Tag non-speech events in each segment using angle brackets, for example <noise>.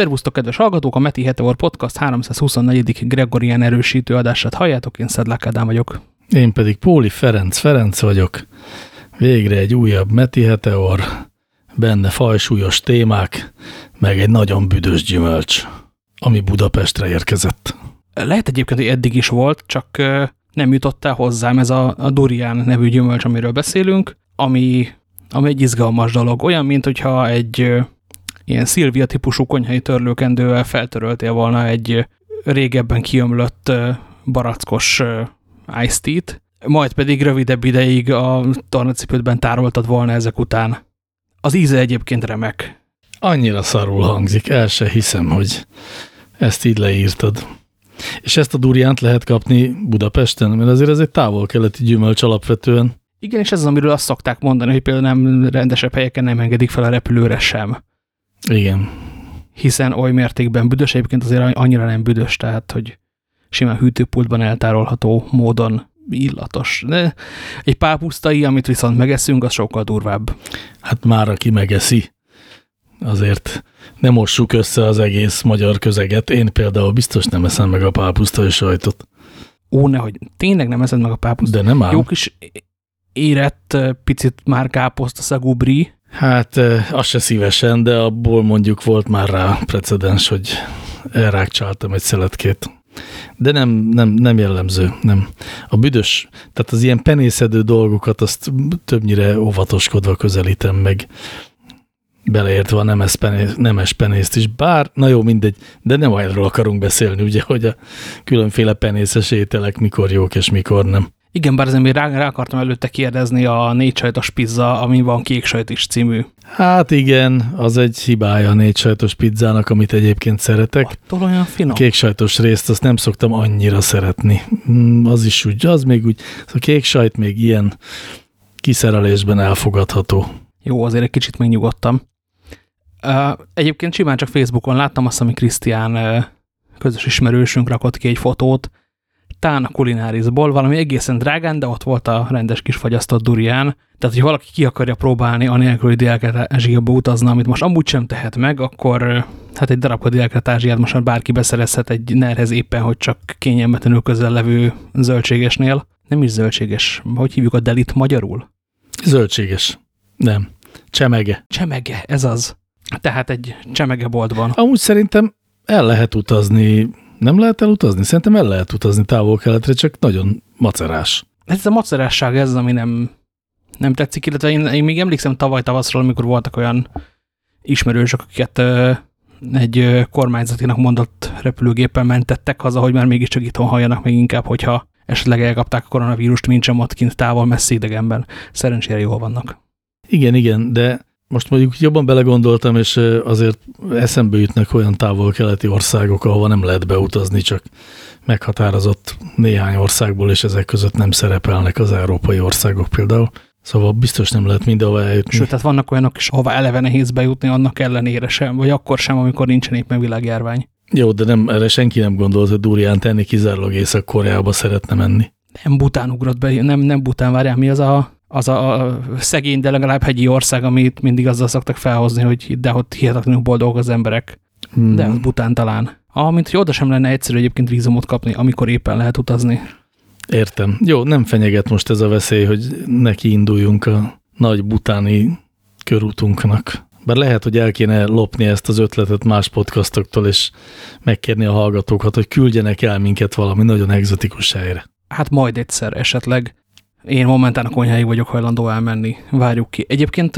Szervusztok, kedves hallgatók! A Meti Heteor Podcast 324. Gregorian erősítő adását halljátok, én Szedlák Ádám vagyok. Én pedig Póli Ferenc Ferenc vagyok. Végre egy újabb Meti Heteor, benne fajsúlyos témák, meg egy nagyon büdös gyümölcs, ami Budapestre érkezett. Lehet egyébként, hogy eddig is volt, csak nem jutott el hozzám ez a, a durian nevű gyümölcs, amiről beszélünk, ami, ami egy izgalmas dolog. Olyan, mint hogyha egy ilyen Szilvia típusú konyhai törlőkendővel feltöröltél volna egy régebben kiömlött barackos iced tea majd pedig rövidebb ideig a tornacipődben tároltad volna ezek után. Az íze egyébként remek. Annyira szarul hangzik, el se hiszem, hogy ezt így leírtad. És ezt a durjánt lehet kapni Budapesten, mert azért ez egy távol-keleti gyümölcs alapvetően. Igen, és ez az, amiről azt szokták mondani, hogy például nem rendesebb helyeken nem engedik fel a repülőre sem. Igen. Hiszen oly mértékben büdös, egyébként azért annyira nem büdös, tehát hogy simán hűtőpultban eltárolható módon illatos. De egy pápusztai, amit viszont megeszünk, az sokkal durvább. Hát már aki megeszi, azért nem mossuk össze az egész magyar közeget. Én például biztos nem eszem meg a pápusztai sajtot. Ó, nehogy tényleg nem eszed meg a pápusztai. De nem ám. Jó kis érett, picit már káposztaszagú bri, Hát az se szívesen, de abból mondjuk volt már rá precedens, hogy elrákcsáltam egy szeletkét. De nem, nem, nem jellemző, nem. A büdös, tehát az ilyen penészedő dolgokat azt többnyire óvatoskodva közelítem meg, beleértve a nemes, penész, nemes penészt is. Bár, na jó, mindegy, de nem erről akarunk beszélni, ugye, hogy a különféle penészes ételek mikor jók és mikor nem. Igen, bár még rá, rá akartam előtte kérdezni a négy sajtos pizza, ami van kék sajt is című. Hát igen, az egy hibája a négy sajtos pizzának, amit egyébként szeretek. Attól olyan finom. A kék sajtos részt azt nem szoktam annyira szeretni. Mm, az is úgy, az még úgy, a kék sajt még ilyen kiszerelésben elfogadható. Jó, azért egy kicsit. Uh, egyébként simán csak Facebookon láttam azt, ami Krisztián közös ismerősünk rakott ki egy fotót, tán a kulinárisból, valami egészen drágán, de ott volt a rendes kis fagyasztott durián. Tehát, hogy valaki ki akarja próbálni, anélkül, hogy Dél-Kelet-Ázsiába utazna, amit most amúgy sem tehet meg, akkor hát egy darabka Dél-Kelet-Ázsiát most már bárki beszerezhet egy nerhez éppen, hogy csak kényelmetlenül közel levő zöldségesnél. Nem is zöldséges. Hogy hívjuk a delit magyarul? Zöldséges. Nem. Csemege. Csemege, ez az. Tehát egy csemege boltban. Amúgy szerintem el lehet utazni nem lehet elutazni? Szerintem el lehet utazni távol-keletre, csak nagyon macerás. Ez a macerásság ez, ami nem, nem tetszik, illetve én, én még emlékszem tavaly tavaszról, amikor voltak olyan ismerősök, akiket ö, egy ö, kormányzatinak mondott repülőgéppel mentettek haza, hogy már mégiscsak itthon halljanak még inkább, hogyha esetleg elkapták a koronavírust, mint sem ott kint távol, messzi idegenben. Szerencsére jól vannak. Igen, igen, de most mondjuk jobban belegondoltam, és azért eszembe jutnak olyan távol-keleti országok, ahova nem lehet beutazni, csak meghatározott néhány országból, és ezek között nem szerepelnek az európai országok például. Szóval biztos nem lehet mindenhova eljutni. Sőt, tehát vannak olyanok is, ahova eleve nehéz bejutni, annak ellenére sem, vagy akkor sem, amikor nincsen éppen világjárvány. Jó, de nem, erre senki nem gondolt, hogy Durián tenni kizárólag Észak-Koreába szeretne menni. Nem Bután ugrott be, nem, nem Bután, várjál, mi az a az a, szegény, de legalább hegyi ország, amit mindig azzal szoktak felhozni, hogy de ott hihetetlenül boldogok az emberek. Hmm. De az Bután talán. Ah, mint hogy oda sem lenne egyszerű egyébként vízumot kapni, amikor éppen lehet utazni. Értem. Jó, nem fenyeget most ez a veszély, hogy neki induljunk a nagy butáni körútunknak. Bár lehet, hogy el kéne lopni ezt az ötletet más podcastoktól, és megkérni a hallgatókat, hogy küldjenek el minket valami nagyon egzotikus helyre. Hát majd egyszer esetleg. Én momentán a konyháig vagyok hajlandó elmenni. Várjuk ki. Egyébként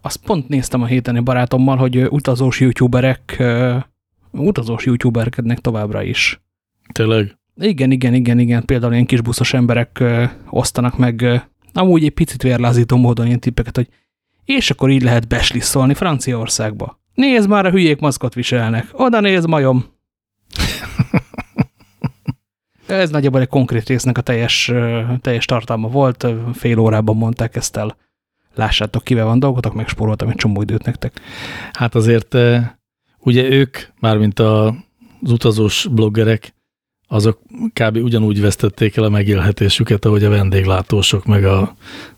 azt pont néztem a héten egy barátommal, hogy utazós youtuberek utazós youtuberkednek továbbra is. Tényleg? Igen, igen, igen, igen. Például ilyen kisbuszos emberek osztanak meg amúgy egy picit vérlázító módon ilyen tippeket, hogy és akkor így lehet beslisszolni Franciaországba. Nézd már, a hülyék maszkot viselnek. Oda néz, majom. <laughs> Ez nagyjából egy konkrét résznek a teljes, teljes tartalma volt, fél órában mondták ezt el. Lássátok, kivel van dolgotok, megspóroltam egy csomó időt nektek. Hát azért ugye ők, mármint az utazós bloggerek, azok kb. ugyanúgy vesztették el a megélhetésüket, ahogy a vendéglátósok, meg a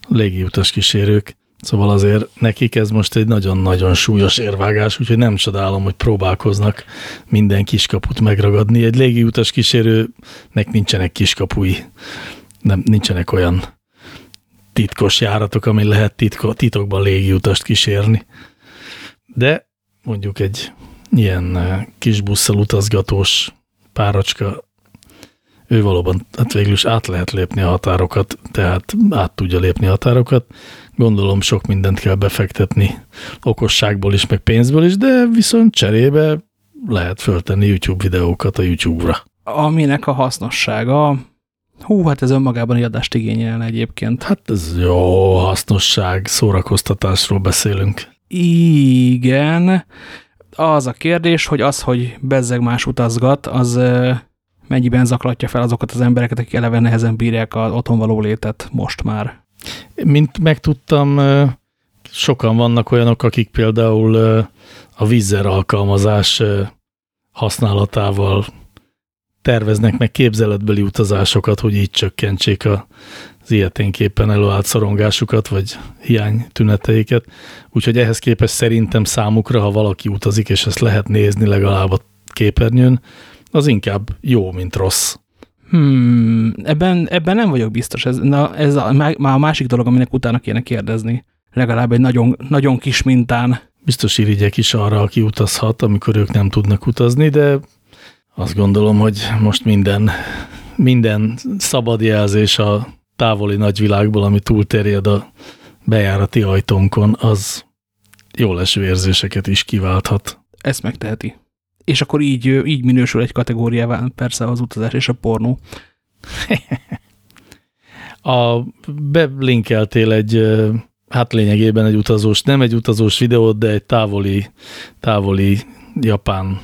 légiutas kísérők. Szóval azért nekik ez most egy nagyon-nagyon súlyos érvágás, úgyhogy nem csodálom, hogy próbálkoznak minden kiskaput megragadni. Egy légiutas kísérőnek nincsenek kiskapui, nem, nincsenek olyan titkos járatok, ami lehet titko, titokban légiutast kísérni. De mondjuk egy ilyen eh, kis busszal utazgatós párocska, ő valóban hát végül is át lehet lépni a határokat, tehát át tudja lépni a határokat. Gondolom sok mindent kell befektetni okosságból is, meg pénzből is, de viszont cserébe lehet föltenni YouTube videókat a YouTube-ra. Aminek a hasznossága, hú, hát ez önmagában egy adást igényelne egyébként. Hát ez jó hasznosság, szórakoztatásról beszélünk. Igen, az a kérdés, hogy az, hogy bezzeg más utazgat, az mennyiben zaklatja fel azokat az embereket, akik eleve nehezen bírják az otthon való létet most már. Mint megtudtam, sokan vannak olyanok, akik például a vízzer alkalmazás használatával terveznek meg képzeletbeli utazásokat, hogy így csökkentsék az ilyeténképpen előállt szorongásukat, vagy hiány tüneteiket. Úgyhogy ehhez képest szerintem számukra, ha valaki utazik, és ezt lehet nézni legalább a képernyőn, az inkább jó, mint rossz. Hmm, ebben, ebben nem vagyok biztos. Ez, na, ez a, már a másik dolog, aminek utána kéne kérdezni. Legalább egy nagyon, nagyon kis mintán. Biztos irigyek is arra, aki utazhat, amikor ők nem tudnak utazni, de azt gondolom, hogy most minden, minden szabad jelzés a távoli nagyvilágból, ami túlterjed a bejárati ajtónkon, az jó leső érzéseket is kiválthat. Ezt megteheti. És akkor így, így minősül egy kategóriává persze az utazás és a pornó. <laughs> a, belinkeltél egy, hát lényegében egy utazós, nem egy utazós videót, de egy távoli, távoli japán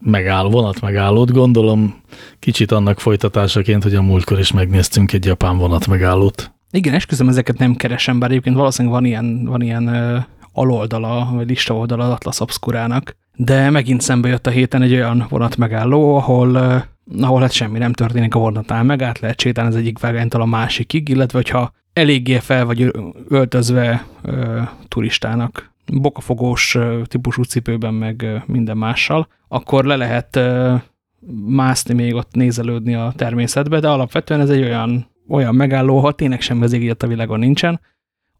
megáll, vonat megállót. Gondolom kicsit annak folytatásaként, hogy a múltkor is megnéztünk egy japán vonat megállót. Igen, esküszöm, ezeket nem keresem, bár egyébként valószínűleg van ilyen, van ilyen aloldala, vagy lista oldala az Atlas Obscurának, de megint szembe jött a héten egy olyan vonat megálló, ahol, ö, ahol hát semmi nem történik a vonatnál, meg át lehet sétálni az egyik vágánytól a másikig, illetve hogyha eléggé fel vagy öltözve ö, turistának, bokafogós típusú cipőben, meg minden mással, akkor le lehet mászni még ott nézelődni a természetbe, de alapvetően ez egy olyan, olyan megálló, ha tényleg semmi az a világon nincsen,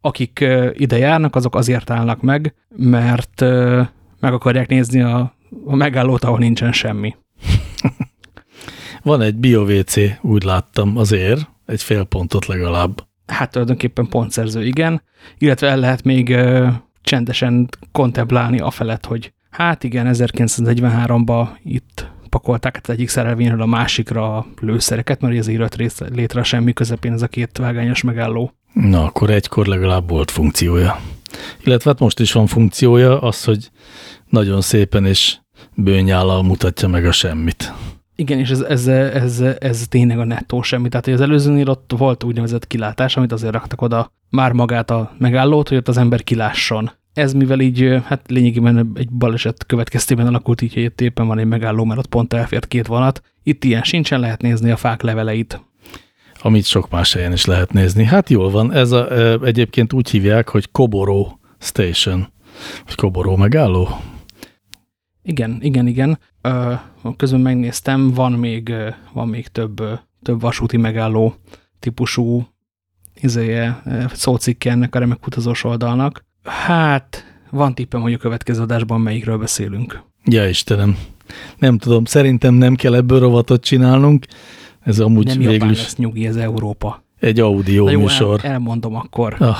akik ide járnak, azok azért állnak meg, mert meg akarják nézni a, a megállót, ahol nincsen semmi. Van egy BioVC, úgy láttam, azért, egy fél pontot legalább. Hát tulajdonképpen pontszerző, igen. Illetve el lehet még csendesen kontemplálni afelett, hogy hát igen, 1943-ban itt pakolták át egyik szerelvényről a másikra a lőszereket, mert ez írott létre semmi közepén ez a két vágányos megálló. Na, akkor egykor legalább volt funkciója. Illetve hát most is van funkciója, az, hogy nagyon szépen és bőnyállal mutatja meg a semmit. Igen, és ez, ez, ez, ez tényleg a nettó semmi. Tehát az előzőnél ott volt úgynevezett kilátás, amit azért raktak oda már magát a megállót, hogy ott az ember kilásson. Ez mivel így, hát lényegében egy baleset következtében alakult így, hogy itt éppen van egy megálló, mert ott pont elfért két vonat. Itt ilyen sincsen, lehet nézni a fák leveleit. Amit sok más helyen is lehet nézni. Hát jól van, ez a, egyébként úgy hívják, hogy Koboró Station, vagy Koboró megálló. Igen, igen, igen. Közben megnéztem, van még, van még több, több vasúti megálló típusú izéje, szócikke ennek a remek utazós oldalnak. Hát, van tippem, hogy a következő adásban melyikről beszélünk. Ja, Istenem. Nem tudom, szerintem nem kell ebből rovatot csinálnunk. Ez amúgy nem végül is... lesz nyugi, ez Európa. Egy audio Na jó, műsor. El, elmondom akkor. Ah,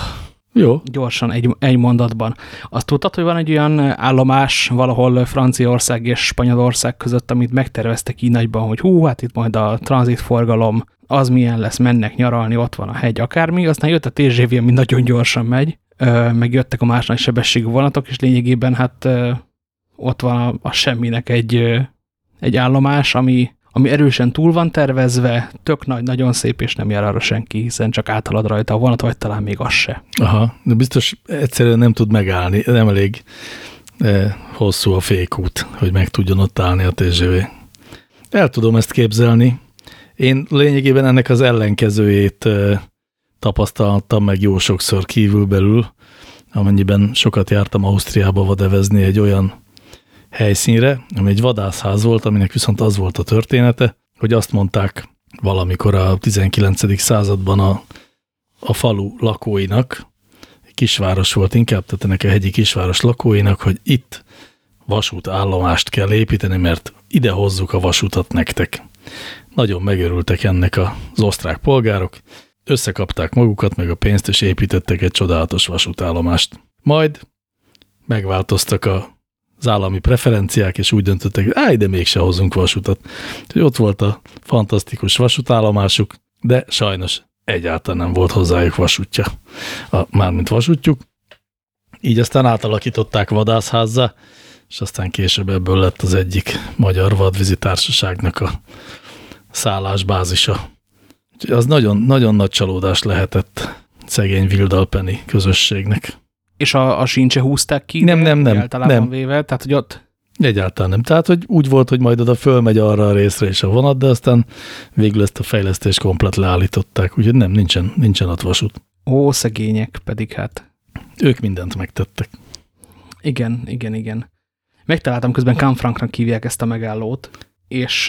jó. Gyorsan, egy, egy mondatban. Azt tudtad, hogy van egy olyan állomás valahol Franciaország és Spanyolország között, amit megterveztek így nagyban, hogy hú, hát itt majd a tranzitforgalom, az milyen lesz, mennek nyaralni, ott van a hegy, akármi, aztán jött a TGV, ami nagyon gyorsan megy, meg jöttek a más nagy sebességű vonatok, és lényegében hát ott van a, a semminek egy, egy állomás, ami, ami erősen túl van tervezve, tök nagy, nagyon szép, és nem jár arra senki, hiszen csak áthalad rajta a vonat, vagy talán még az se. Aha, de biztos egyszerűen nem tud megállni, nem elég eh, hosszú a fékút, hogy meg tudjon ott állni a TGV. El tudom ezt képzelni. Én lényegében ennek az ellenkezőjét eh, tapasztaltam meg jó sokszor kívülbelül, amennyiben sokat jártam Ausztriába vadevezni egy olyan helyszínre, ami egy vadászház volt, aminek viszont az volt a története, hogy azt mondták valamikor a 19. században a, a falu lakóinak, kisváros volt inkább, tehát ennek a hegyi kisváros lakóinak, hogy itt vasútállomást kell építeni, mert ide hozzuk a vasutat nektek. Nagyon megörültek ennek az osztrák polgárok, összekapták magukat, meg a pénzt, és építettek egy csodálatos vasútállomást. Majd megváltoztak a az állami preferenciák, és úgy döntöttek, áj, de mégse hozunk vasutat. Úgyhogy ott volt a fantasztikus vasútállomásuk, de sajnos egyáltalán nem volt hozzájuk vasútja, a, mármint vasútjuk. Így aztán átalakították vadászházzá, és aztán később ebből lett az egyik magyar vadvízi társaságnak a szállásbázisa. Úgyhogy az nagyon, nagyon nagy csalódás lehetett szegény Vildalpeni közösségnek. És a, a sincse húzták ki? Nem, nem, nem. Általában nem. véve, tehát hogy ott... Egyáltalán nem. Tehát, hogy úgy volt, hogy majd oda fölmegy arra a részre is a vonat, de aztán végül ezt a fejlesztést komplet leállították, úgyhogy nem, nincsen, nincsen ott vasút. Ó, szegények pedig hát. Ők mindent megtettek. Igen, igen, igen. Megtaláltam közben Canfranknak hívják ezt a megállót, és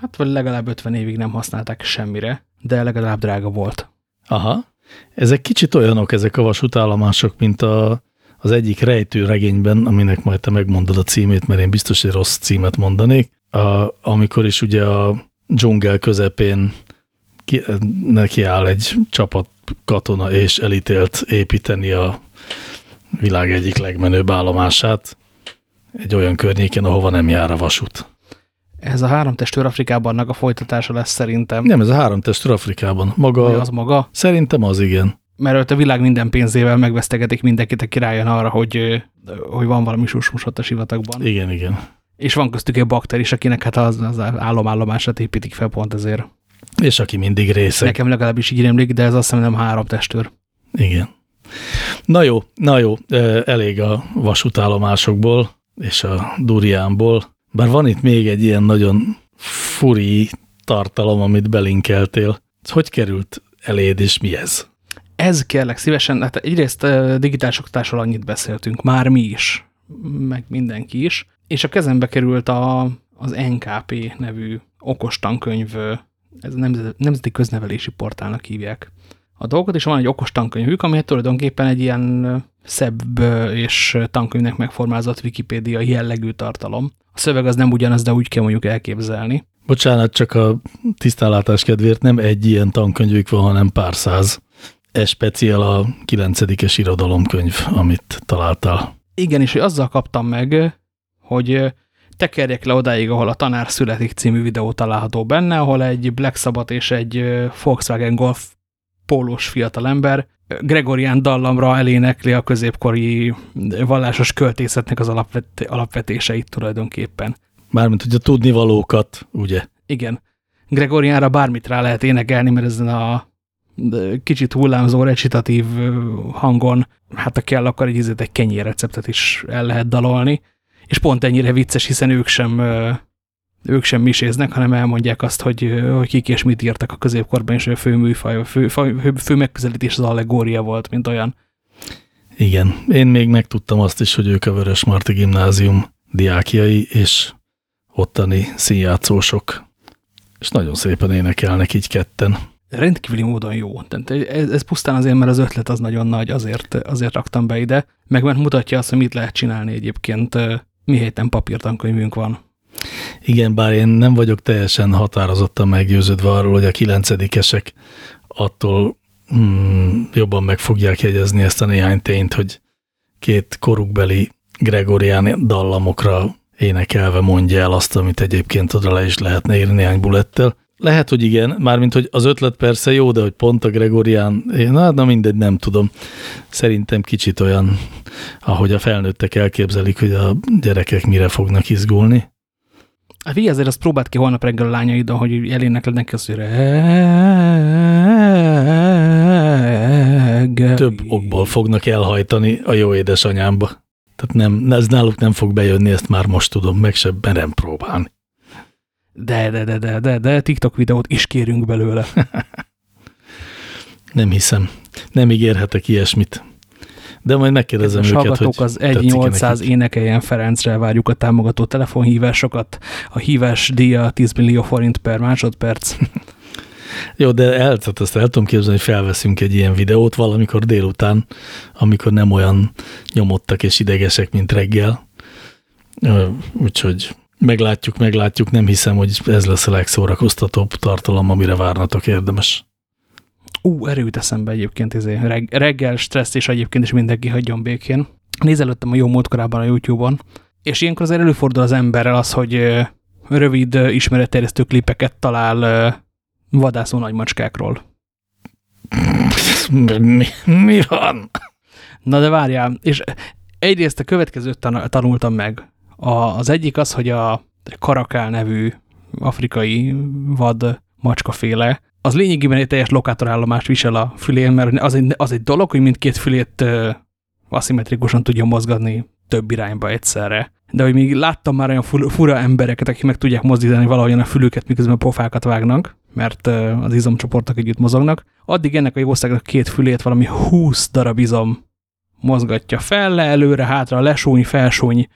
hát legalább 50 évig nem használták semmire, de legalább drága volt. Aha. Ezek kicsit olyanok, ezek a vasútállomások, mint a, az egyik rejtő regényben, aminek majd te megmondod a címét, mert én biztos, hogy rossz címet mondanék, a, amikor is ugye a dzsungel közepén ki, neki áll egy csapat katona és elítélt építeni a világ egyik legmenőbb állomását egy olyan környéken, ahova nem jár a vasút. Ez a három testőr Afrikában a folytatása lesz szerintem. Nem, ez a három testőr Afrikában. Maga, Mi az maga? Szerintem az igen. Mert ott a világ minden pénzével megvesztegetik mindenkit, aki rájön arra, hogy, hogy van valami susmus ott a sivatagban. Igen, igen. És van köztük egy bakter is, akinek hát az, az állomállomását építik fel pont ezért. És aki mindig részeg. Nekem legalábbis így rémlik, de ez azt hiszem nem három testőr. Igen. Na jó, na jó, elég a vasútállomásokból és a Duriánból. Bár van itt még egy ilyen nagyon furi tartalom, amit belinkeltél. Hogy került eléd, és mi ez? Ez kérlek szívesen, hát egyrészt digitális oktatásról annyit beszéltünk, már mi is, meg mindenki is, és a kezembe került a, az NKP nevű okos tankönyv, ez a Nemzeti Köznevelési Portálnak hívják a dolgot, és van egy okos tankönyvük, ami tulajdonképpen egy ilyen szebb és tankönyvnek megformázott Wikipédia jellegű tartalom. A szöveg az nem ugyanaz, de úgy kell mondjuk elképzelni. Bocsánat, csak a tisztánlátás kedvéért nem egy ilyen tankönyvük van, hanem pár száz. Ez speciál a 9 irodalomkönyv, amit találtál. Igen, és hogy azzal kaptam meg, hogy tekerjek le odáig, ahol a Tanár születik című videó található benne, ahol egy Black Sabbath és egy Volkswagen Golf pólós fiatalember Gregorián dallamra elénekli a középkori vallásos költészetnek az alapvet, alapvetéseit tulajdonképpen. Mármint, hogy a tudnivalókat, ugye? Igen. Gregoriánra bármit rá lehet énekelni, mert ezen a kicsit hullámzó, recitatív hangon, hát a kell, akkor egy, egy kenyérreceptet is el lehet dalolni, és pont ennyire vicces, hiszen ők sem ők sem miséznek, hanem elmondják azt, hogy, hogy kik és mit írtak a középkorban, és a fő műfaj, a fő, fő, fő megközelítés az allegória volt, mint olyan. Igen, én még megtudtam azt is, hogy ők a Vörös Marti Gimnázium diákjai, és ottani színjátszósok, és nagyon szépen énekelnek így ketten. Rendkívüli módon jó. Tehát ez, ez pusztán azért, mert az ötlet az nagyon nagy, azért, azért raktam be ide, meg mert mutatja azt, hogy mit lehet csinálni egyébként, mi héten papírtankönyvünk van. Igen, bár én nem vagyok teljesen határozottan meggyőződve arról, hogy a kilencedikesek attól hmm, jobban meg fogják jegyezni ezt a néhány tényt, hogy két korukbeli Gregorián dallamokra énekelve mondja el azt, amit egyébként oda le is lehetne írni néhány bulettel. Lehet, hogy igen, mármint, hogy az ötlet persze jó, de hogy pont a Gregorián, na, na mindegy, nem tudom. Szerintem kicsit olyan, ahogy a felnőttek elképzelik, hogy a gyerekek mire fognak izgulni. Hát figyelj, azért azt próbált ki holnap reggel a lányaidon, hogy eléneklednek az, hogy Több okból fognak elhajtani a jó édesanyámba. Tehát nem, ez náluk nem fog bejönni, ezt már most tudom, meg sem merem próbálni. De, de, de, de, de, de, TikTok videót is kérünk belőle. <laughs> nem hiszem. Nem ígérhetek ilyesmit. De majd megkérdezem Kedves őket, hallgatók, az tetszik-e 1800 nekik. énekeljen Ferencre várjuk a támogató telefonhívásokat. A hívás díja 10 millió forint per másodperc. <laughs> Jó, de el, tehát azt el tudom képzelni, hogy felveszünk egy ilyen videót valamikor délután, amikor nem olyan nyomottak és idegesek, mint reggel. Úgyhogy meglátjuk, meglátjuk. Nem hiszem, hogy ez lesz a legszórakoztatóbb tartalom, amire várnatok érdemes. Ú, erő jut eszembe egyébként izé. Reg reggel stressz, és egyébként is mindenki hagyjon békén. Nézelődtem a jó múltkorában a YouTube-on, és ilyenkor azért előfordul az emberrel az, hogy rövid ismeretterjesztő klipeket talál vadászó nagymacskákról. Mi, mi van? Na de várjál, és egyrészt a következőt tan tanultam meg. A, az egyik az, hogy a karakál nevű afrikai vad macskaféle, az lényegében egy teljes lokátorállomást visel a fülén, mert az egy, az egy dolog, hogy mindkét fülét ö, aszimmetrikusan tudja mozgatni több irányba egyszerre. De hogy még láttam már olyan fur- fura embereket, akik meg tudják mozdítani valahogyan a fülüket, miközben pofákat vágnak, mert az izomcsoportok együtt mozognak. Addig ennek a jószágnak két fülét valami 20 darab izom mozgatja fel, le, előre, hátra, lesúny, felsúny,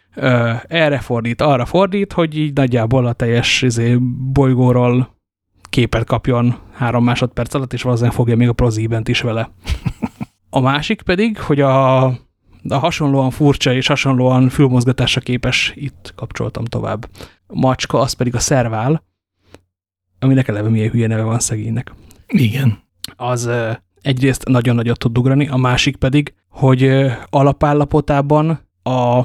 erre fordít, arra fordít, hogy így nagyjából a teljes izé, bolygóról képet kapjon három másodperc alatt, és valószínűleg fogja még a prozíbent is vele. A másik pedig, hogy a, a hasonlóan furcsa és hasonlóan fülmozgatásra képes, itt kapcsoltam tovább, macska, az pedig a szervál, aminek eleve milyen hülye neve van szegénynek Igen. az egyrészt nagyon nagyot tud ugrani, a másik pedig, hogy alapállapotában a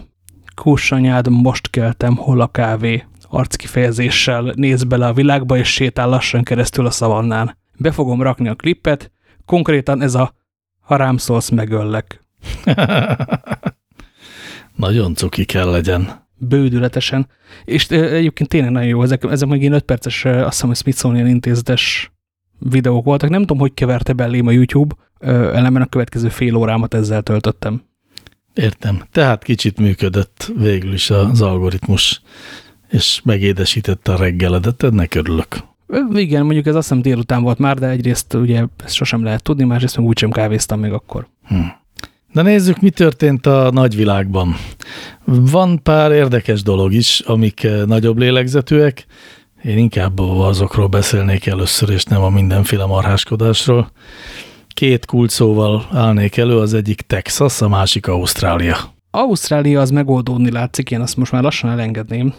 kussanyád most keltem, hol a kávé arckifejezéssel néz bele a világba, és sétál lassan keresztül a szavannán. Be fogom rakni a klippet, konkrétan ez a ha rám szólsz, megöllek. <laughs> Nagyon cuki kell legyen. Bődületesen. És egyébként tényleg nagyon jó, ezek, ezek meg ilyen 5 perces, azt hiszem, hogy Smithsonian intézetes videók voltak. Nem tudom, hogy keverte belém a YouTube, ellenben a következő fél órámat ezzel töltöttem. Értem. Tehát kicsit működött végül is az algoritmus, és megédesítette a reggeledet, ennek örülök. Igen, mondjuk ez azt hiszem délután volt már, de egyrészt ugye ezt sosem lehet tudni, másrészt meg úgysem kávéztam még akkor. Hm. Na nézzük, mi történt a nagyvilágban. Van pár érdekes dolog is, amik eh, nagyobb lélegzetűek. Én inkább azokról beszélnék először, és nem a mindenféle marháskodásról. Két kulcsszóval állnék elő, az egyik Texas, a másik Ausztrália. Ausztrália az megoldódni látszik, én azt most már lassan elengedném.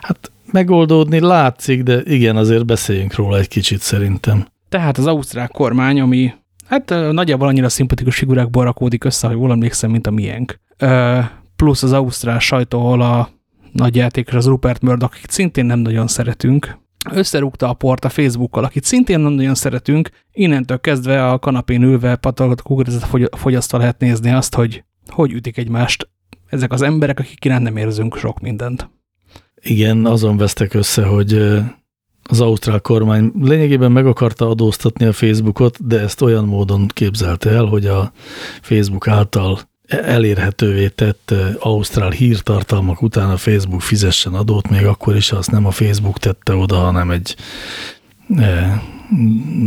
Hát megoldódni látszik, de igen, azért beszéljünk róla egy kicsit szerintem. Tehát az ausztrál kormány, ami hát nagyjából annyira szimpatikus figurákból rakódik össze, hogy jól emlékszem, mint a miénk. Plusz az ausztrál sajtó, ahol a nagy játékos, az Rupert Murdoch, akit szintén nem nagyon szeretünk, összerúgta a port a Facebookkal, akit szintén nem nagyon szeretünk, innentől kezdve a kanapén ülve patolgat kukoricát fogy- fogyasztva lehet nézni azt, hogy hogy ütik egymást ezek az emberek, akik iránt nem érzünk sok mindent. Igen, azon vesztek össze, hogy az ausztrál kormány lényegében meg akarta adóztatni a Facebookot, de ezt olyan módon képzelte el, hogy a Facebook által elérhetővé tett ausztrál hírtartalmak után a Facebook fizessen adót, még akkor is azt nem a Facebook tette oda, hanem egy ö,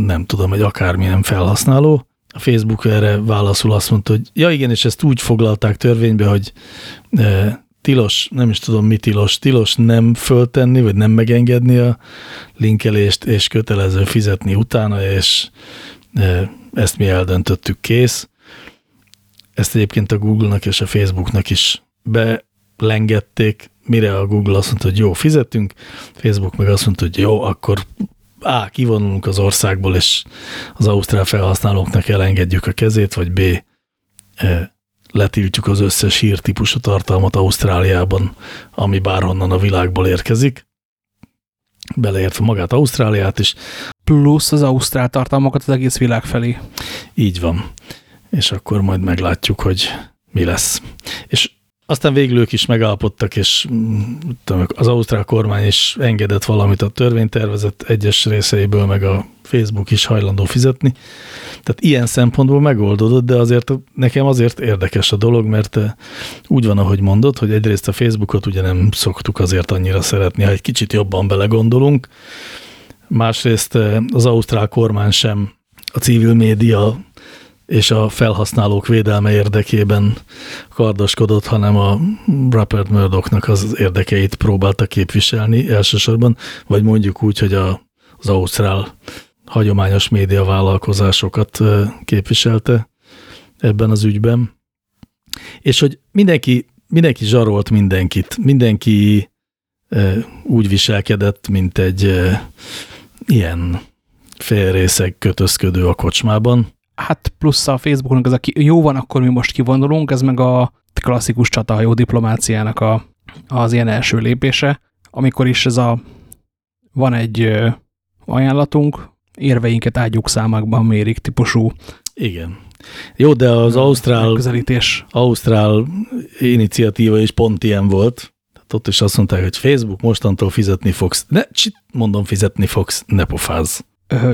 nem tudom, egy akármilyen felhasználó. A Facebook erre válaszul azt mondta, hogy ja igen, és ezt úgy foglalták törvénybe, hogy ö, tilos, nem is tudom mi tilos, tilos nem föltenni, vagy nem megengedni a linkelést, és kötelező fizetni utána, és e, ezt mi eldöntöttük kész. Ezt egyébként a Google-nak és a Facebooknak is belengették, mire a Google azt mondta, hogy jó, fizetünk, Facebook meg azt mondta, hogy jó, akkor A. kivonulunk az országból, és az ausztrál felhasználóknak elengedjük a kezét, vagy B. Letiltjuk az összes hírtípusú tartalmat Ausztráliában, ami bárhonnan a világból érkezik, beleértve magát Ausztráliát is. Plusz az ausztrál tartalmakat az egész világ felé. Így van. És akkor majd meglátjuk, hogy mi lesz. És aztán végül ők is megállapodtak, és mm, az ausztrál kormány is engedett valamit a törvénytervezet egyes részeiből, meg a Facebook is hajlandó fizetni. Tehát ilyen szempontból megoldódott, de azért nekem azért érdekes a dolog, mert eh, úgy van, ahogy mondod, hogy egyrészt a Facebookot ugye nem szoktuk azért annyira szeretni, ha egy kicsit jobban belegondolunk. Másrészt eh, az ausztrál kormány sem a civil média és a felhasználók védelme érdekében kardoskodott, hanem a Rupert Murdochnak az érdekeit próbálta képviselni elsősorban, vagy mondjuk úgy, hogy a, az Ausztrál hagyományos médiavállalkozásokat képviselte ebben az ügyben. És hogy mindenki, mindenki zsarolt mindenkit, mindenki úgy viselkedett, mint egy ilyen félrészeg kötözködő a kocsmában. Hát plusz a Facebooknak ez a ki, jó van, akkor mi most kivonulunk, ez meg a klasszikus csatahajó diplomáciának a, az ilyen első lépése, amikor is ez a van egy ajánlatunk, érveinket ágyuk számakban mérik típusú. Igen. Jó, de az Ausztrál, közelítés. Ausztrál iniciatíva is pont ilyen volt. Tehát ott is azt mondták, hogy Facebook mostantól fizetni fogsz. Ne, csit, mondom, fizetni fogsz, ne pofázz.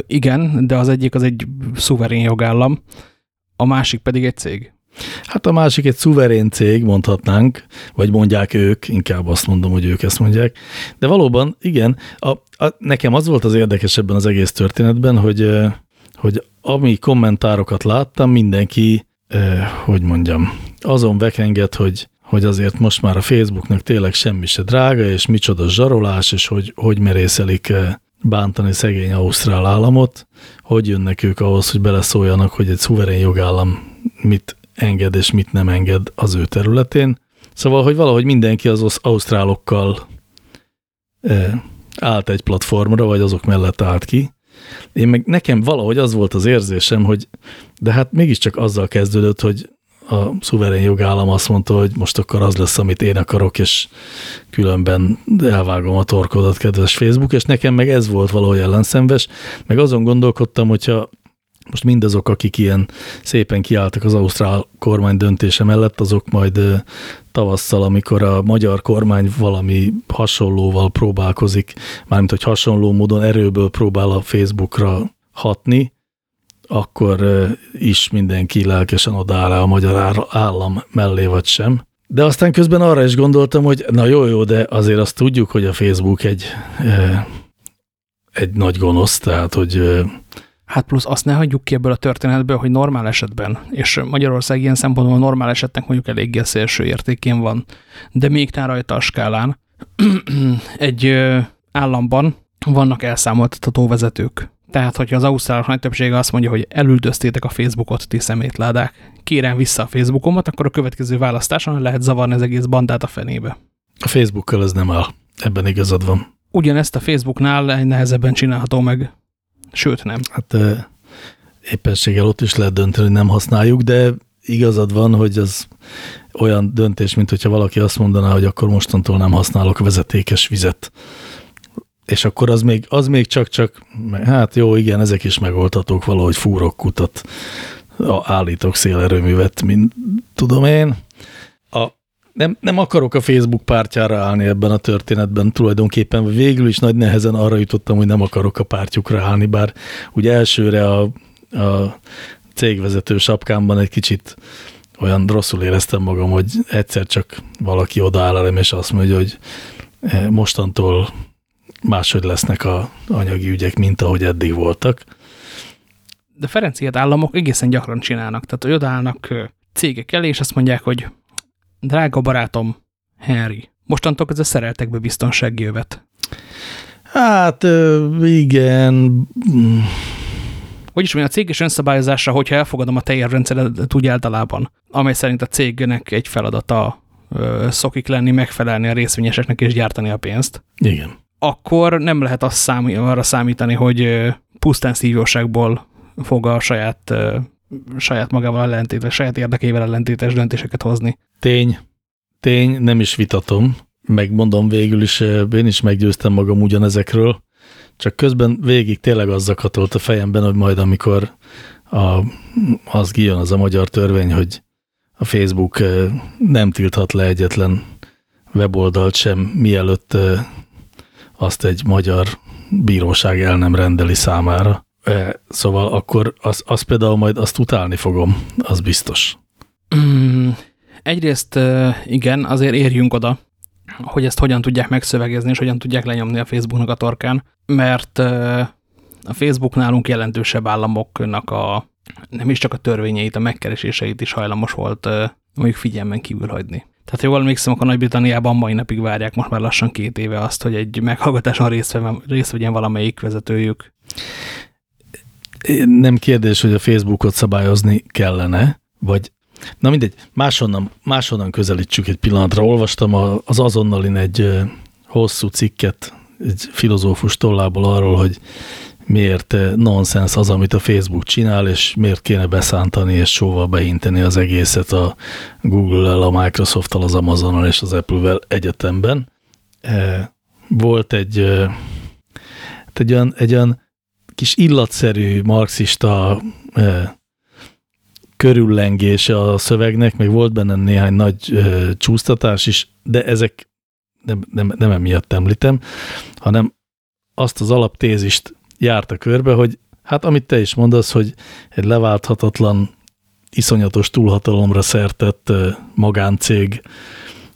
Igen, de az egyik az egy szuverén jogállam, a másik pedig egy cég. Hát a másik egy szuverén cég, mondhatnánk, vagy mondják ők, inkább azt mondom, hogy ők ezt mondják. De valóban, igen, a, a, nekem az volt az érdekes ebben az egész történetben, hogy, hogy ami kommentárokat láttam, mindenki, hogy mondjam, azon vekengett, hogy, hogy azért most már a Facebooknak tényleg semmi se drága, és micsoda zsarolás, és hogy, hogy merészelik bántani szegény Ausztrál államot, hogy jönnek ők ahhoz, hogy beleszóljanak, hogy egy szuverén jogállam mit enged és mit nem enged az ő területén. Szóval, hogy valahogy mindenki az ausztrálokkal e, állt egy platformra, vagy azok mellett állt ki. Én meg nekem valahogy az volt az érzésem, hogy de hát mégiscsak azzal kezdődött, hogy a szuverén jogállam azt mondta, hogy most akkor az lesz, amit én akarok, és különben elvágom a torkodat, kedves Facebook, és nekem meg ez volt valahogy ellenszenves, meg azon gondolkodtam, hogyha most mindazok, akik ilyen szépen kiálltak az ausztrál kormány döntése mellett, azok majd tavasszal, amikor a magyar kormány valami hasonlóval próbálkozik, mármint hogy hasonló módon erőből próbál a Facebookra hatni, akkor is mindenki lelkesen odáll a magyar állam mellé vagy sem. De aztán közben arra is gondoltam, hogy na jó, jó, de azért azt tudjuk, hogy a Facebook egy, egy nagy gonosz, tehát hogy Hát plusz azt ne hagyjuk ki ebből a történetből, hogy normál esetben, és Magyarország ilyen szempontból normál esetnek mondjuk eléggé szélső értékén van, de még tán rajta a skálán <clears throat> egy államban vannak elszámoltatható vezetők. Tehát, hogyha az ausztrálok nagy többsége azt mondja, hogy elüldöztétek a Facebookot, ti szemétládák, kérem vissza a Facebookomat, akkor a következő választáson lehet zavarni az egész bandát a fenébe. A Facebookkal ez nem áll. Ebben igazad van. Ugyanezt a Facebooknál nehezebben csinálható meg. Sőt, nem. Hát éppenséggel ott is lehet dönteni, hogy nem használjuk, de igazad van, hogy az olyan döntés, mint hogyha valaki azt mondaná, hogy akkor mostantól nem használok vezetékes vizet. És akkor az még, az még csak-csak, hát jó, igen, ezek is megoldhatók, valahogy fúrok kutat, állítok szélerőművet, mint tudom én. A, nem, nem akarok a Facebook pártjára állni ebben a történetben tulajdonképpen, végül is nagy nehezen arra jutottam, hogy nem akarok a pártjukra állni, bár ugye elsőre a, a cégvezető sapkámban egy kicsit olyan rosszul éreztem magam, hogy egyszer csak valaki odaáll elem, és azt mondja, hogy eh, mostantól máshogy lesznek a anyagi ügyek, mint ahogy eddig voltak. De Ferenciát államok egészen gyakran csinálnak, tehát hogy odaállnak cégek elé, és azt mondják, hogy drága barátom, Henry, mostantól ez a szereltek be biztonsági jövet. Hát igen. Hogy is mondja, a céges önszabályozásra, hogyha elfogadom a teljes rendszeret úgy általában, amely szerint a cégnek egy feladata szokik lenni, megfelelni a részvényeseknek és gyártani a pénzt. Igen akkor nem lehet azt számít, arra számítani, hogy pusztán szívóságból fog a saját, saját magával ellentétes, saját érdekével ellentétes döntéseket hozni. Tény. Tény, nem is vitatom. Megmondom végül is, én is meggyőztem magam ugyanezekről, csak közben végig tényleg az zakatolt a fejemben, hogy majd amikor a, az kijön az a magyar törvény, hogy a Facebook nem tilthat le egyetlen weboldalt sem, mielőtt azt egy magyar bíróság el nem rendeli számára. E, szóval akkor az, az például majd azt utálni fogom, az biztos. Mm, egyrészt igen, azért érjünk oda, hogy ezt hogyan tudják megszövegezni, és hogyan tudják lenyomni a Facebooknak a torkán, mert a Facebook nálunk jelentősebb államoknak a nem is csak a törvényeit, a megkereséseit is hajlamos volt mondjuk figyelmen kívül hagyni. Tehát jól emlékszem, akkor Nagy-Britanniában mai napig várják most már lassan két éve azt, hogy egy meghallgatáson részt, részt vegyen valamelyik vezetőjük. Nem kérdés, hogy a Facebookot szabályozni kellene, vagy na mindegy, máshonnan, máshonnan közelítsük egy pillanatra. Olvastam az azonnalin egy hosszú cikket egy filozófus tollából arról, hogy miért nonsens az, amit a Facebook csinál, és miért kéne beszántani és sóval beinteni az egészet a Google-el, a Microsoft-tal, az Amazon-al és az Apple-vel egyetemben. Volt egy, egy, olyan, egy olyan kis illatszerű marxista körüllengése a szövegnek, meg volt benne néhány nagy csúsztatás is, de ezek nem, nem, nem emiatt említem, hanem azt az alaptézist járta körbe, hogy hát amit te is mondasz, hogy egy leválthatatlan, iszonyatos túlhatalomra szertett magáncég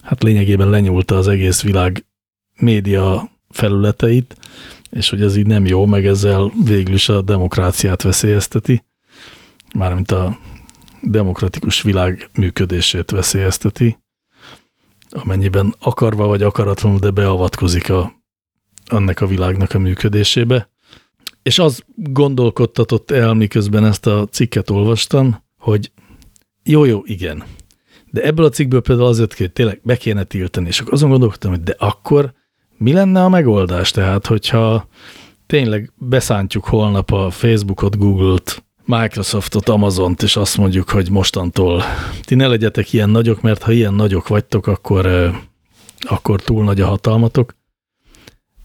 hát lényegében lenyúlta az egész világ média felületeit, és hogy ez így nem jó, meg ezzel végül is a demokráciát veszélyezteti, mármint a demokratikus világ működését veszélyezteti, amennyiben akarva vagy akaratlanul, de beavatkozik a, annak a világnak a működésébe. És az gondolkodtatott el, miközben ezt a cikket olvastam, hogy jó, jó, igen. De ebből a cikkből például azért hogy tényleg be kéne tiltani, és akkor azon gondolkodtam, hogy de akkor mi lenne a megoldás? Tehát, hogyha tényleg beszántjuk holnap a Facebookot, Google-t, Microsoftot, Amazont, és azt mondjuk, hogy mostantól ti ne legyetek ilyen nagyok, mert ha ilyen nagyok vagytok, akkor, akkor túl nagy a hatalmatok,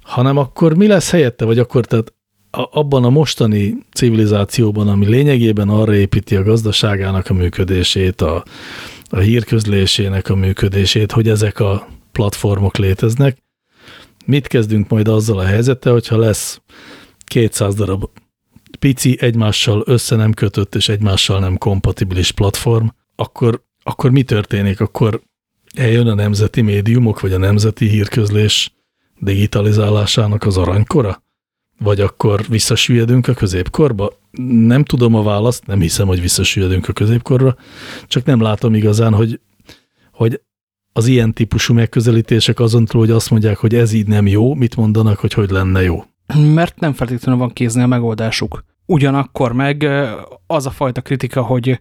hanem akkor mi lesz helyette, vagy akkor tehát abban a mostani civilizációban, ami lényegében arra építi a gazdaságának a működését, a, a hírközlésének a működését, hogy ezek a platformok léteznek, mit kezdünk majd azzal a helyzettel, hogyha lesz 200 darab pici, egymással össze nem kötött és egymással nem kompatibilis platform, akkor, akkor mi történik? Akkor eljön a nemzeti médiumok, vagy a nemzeti hírközlés digitalizálásának az aranykora? Vagy akkor visszasüllyedünk a középkorba? Nem tudom a választ, nem hiszem, hogy visszasüllyedünk a középkorra, csak nem látom igazán, hogy, hogy az ilyen típusú megközelítések azon túl, hogy azt mondják, hogy ez így nem jó, mit mondanak, hogy hogy lenne jó? Mert nem feltétlenül van kéznél megoldásuk. Ugyanakkor meg az a fajta kritika, hogy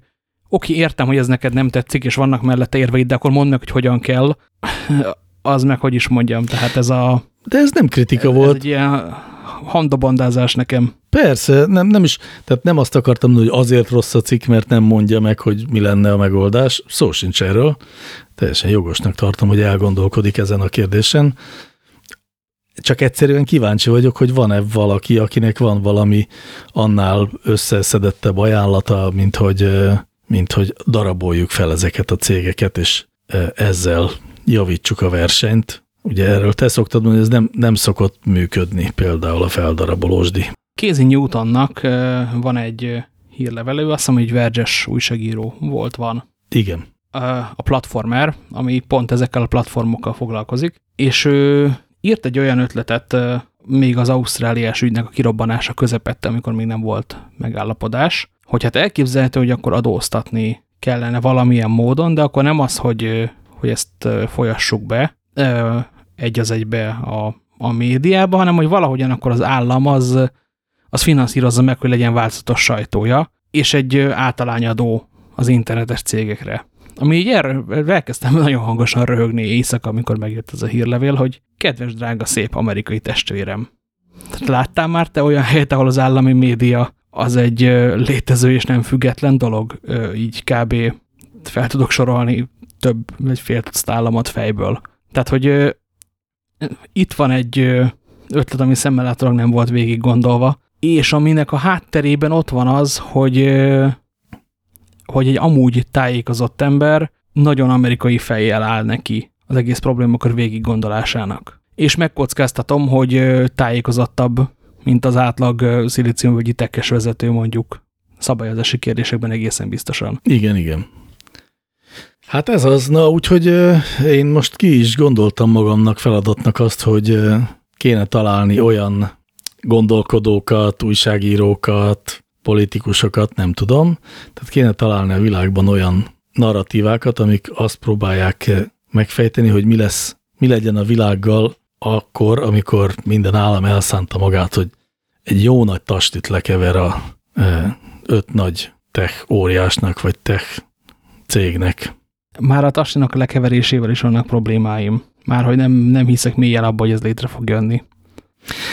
oké, értem, hogy ez neked nem tetszik, és vannak mellette érveid, de akkor mondd meg, hogy hogyan kell, <laughs> az meg, hogy is mondjam, tehát ez a... De ez nem kritika ez volt. egy ilyen handobandázás nekem. Persze, nem, nem is, tehát nem azt akartam hogy azért rossz a cikk, mert nem mondja meg, hogy mi lenne a megoldás. Szó sincs erről. Teljesen jogosnak tartom, hogy elgondolkodik ezen a kérdésen. Csak egyszerűen kíváncsi vagyok, hogy van-e valaki, akinek van valami annál összeszedettebb ajánlata, mint hogy, mint hogy daraboljuk fel ezeket a cégeket, és ezzel javítsuk a versenyt. Ugye erről te szoktad mondani, ez nem, nem szokott működni, például a feldarabolósdi. Casey Newtonnak van egy hírlevelő, azt hiszem, hogy Verges újságíró volt, van. Igen. A Platformer, ami pont ezekkel a platformokkal foglalkozik, és ő írt egy olyan ötletet még az ausztráliás ügynek a kirobbanása közepette, amikor még nem volt megállapodás, hogy hát elképzelhető, hogy akkor adóztatni kellene valamilyen módon, de akkor nem az, hogy, hogy ezt folyassuk be egy az egybe a, a médiába, hanem hogy valahogyan akkor az állam az, az finanszírozza meg, hogy legyen változatos sajtója, és egy általányadó az internetes cégekre. Ami így erre elkezdtem nagyon hangosan röhögni éjszaka, amikor megjött ez a hírlevél, hogy kedves, drága, szép amerikai testvérem. Tehát láttál már te olyan helyet, ahol az állami média az egy létező és nem független dolog? Így kb. fel tudok sorolni több, vagy fél államot fejből. Tehát, hogy itt van egy ötlet, ami szemmel nem volt végig gondolva, és aminek a hátterében ott van az, hogy hogy egy amúgy tájékozott ember nagyon amerikai fejjel áll neki az egész problémakör végig gondolásának. És megkockáztatom, hogy tájékozottabb, mint az átlag szilíciumvölgyi tekkes vezető mondjuk szabályozási kérdésekben egészen biztosan. Igen, igen. Hát ez az, na úgyhogy én most ki is gondoltam magamnak feladatnak azt, hogy kéne találni olyan gondolkodókat, újságírókat, politikusokat, nem tudom. Tehát kéne találni a világban olyan narratívákat, amik azt próbálják megfejteni, hogy mi lesz, mi legyen a világgal akkor, amikor minden állam elszánta magát, hogy egy jó nagy tastit lekever a öt nagy tech óriásnak, vagy tech cégnek. Már a tastinak a lekeverésével is vannak problémáim. Már hogy nem, nem hiszek mélyen abba, hogy ez létre fog jönni.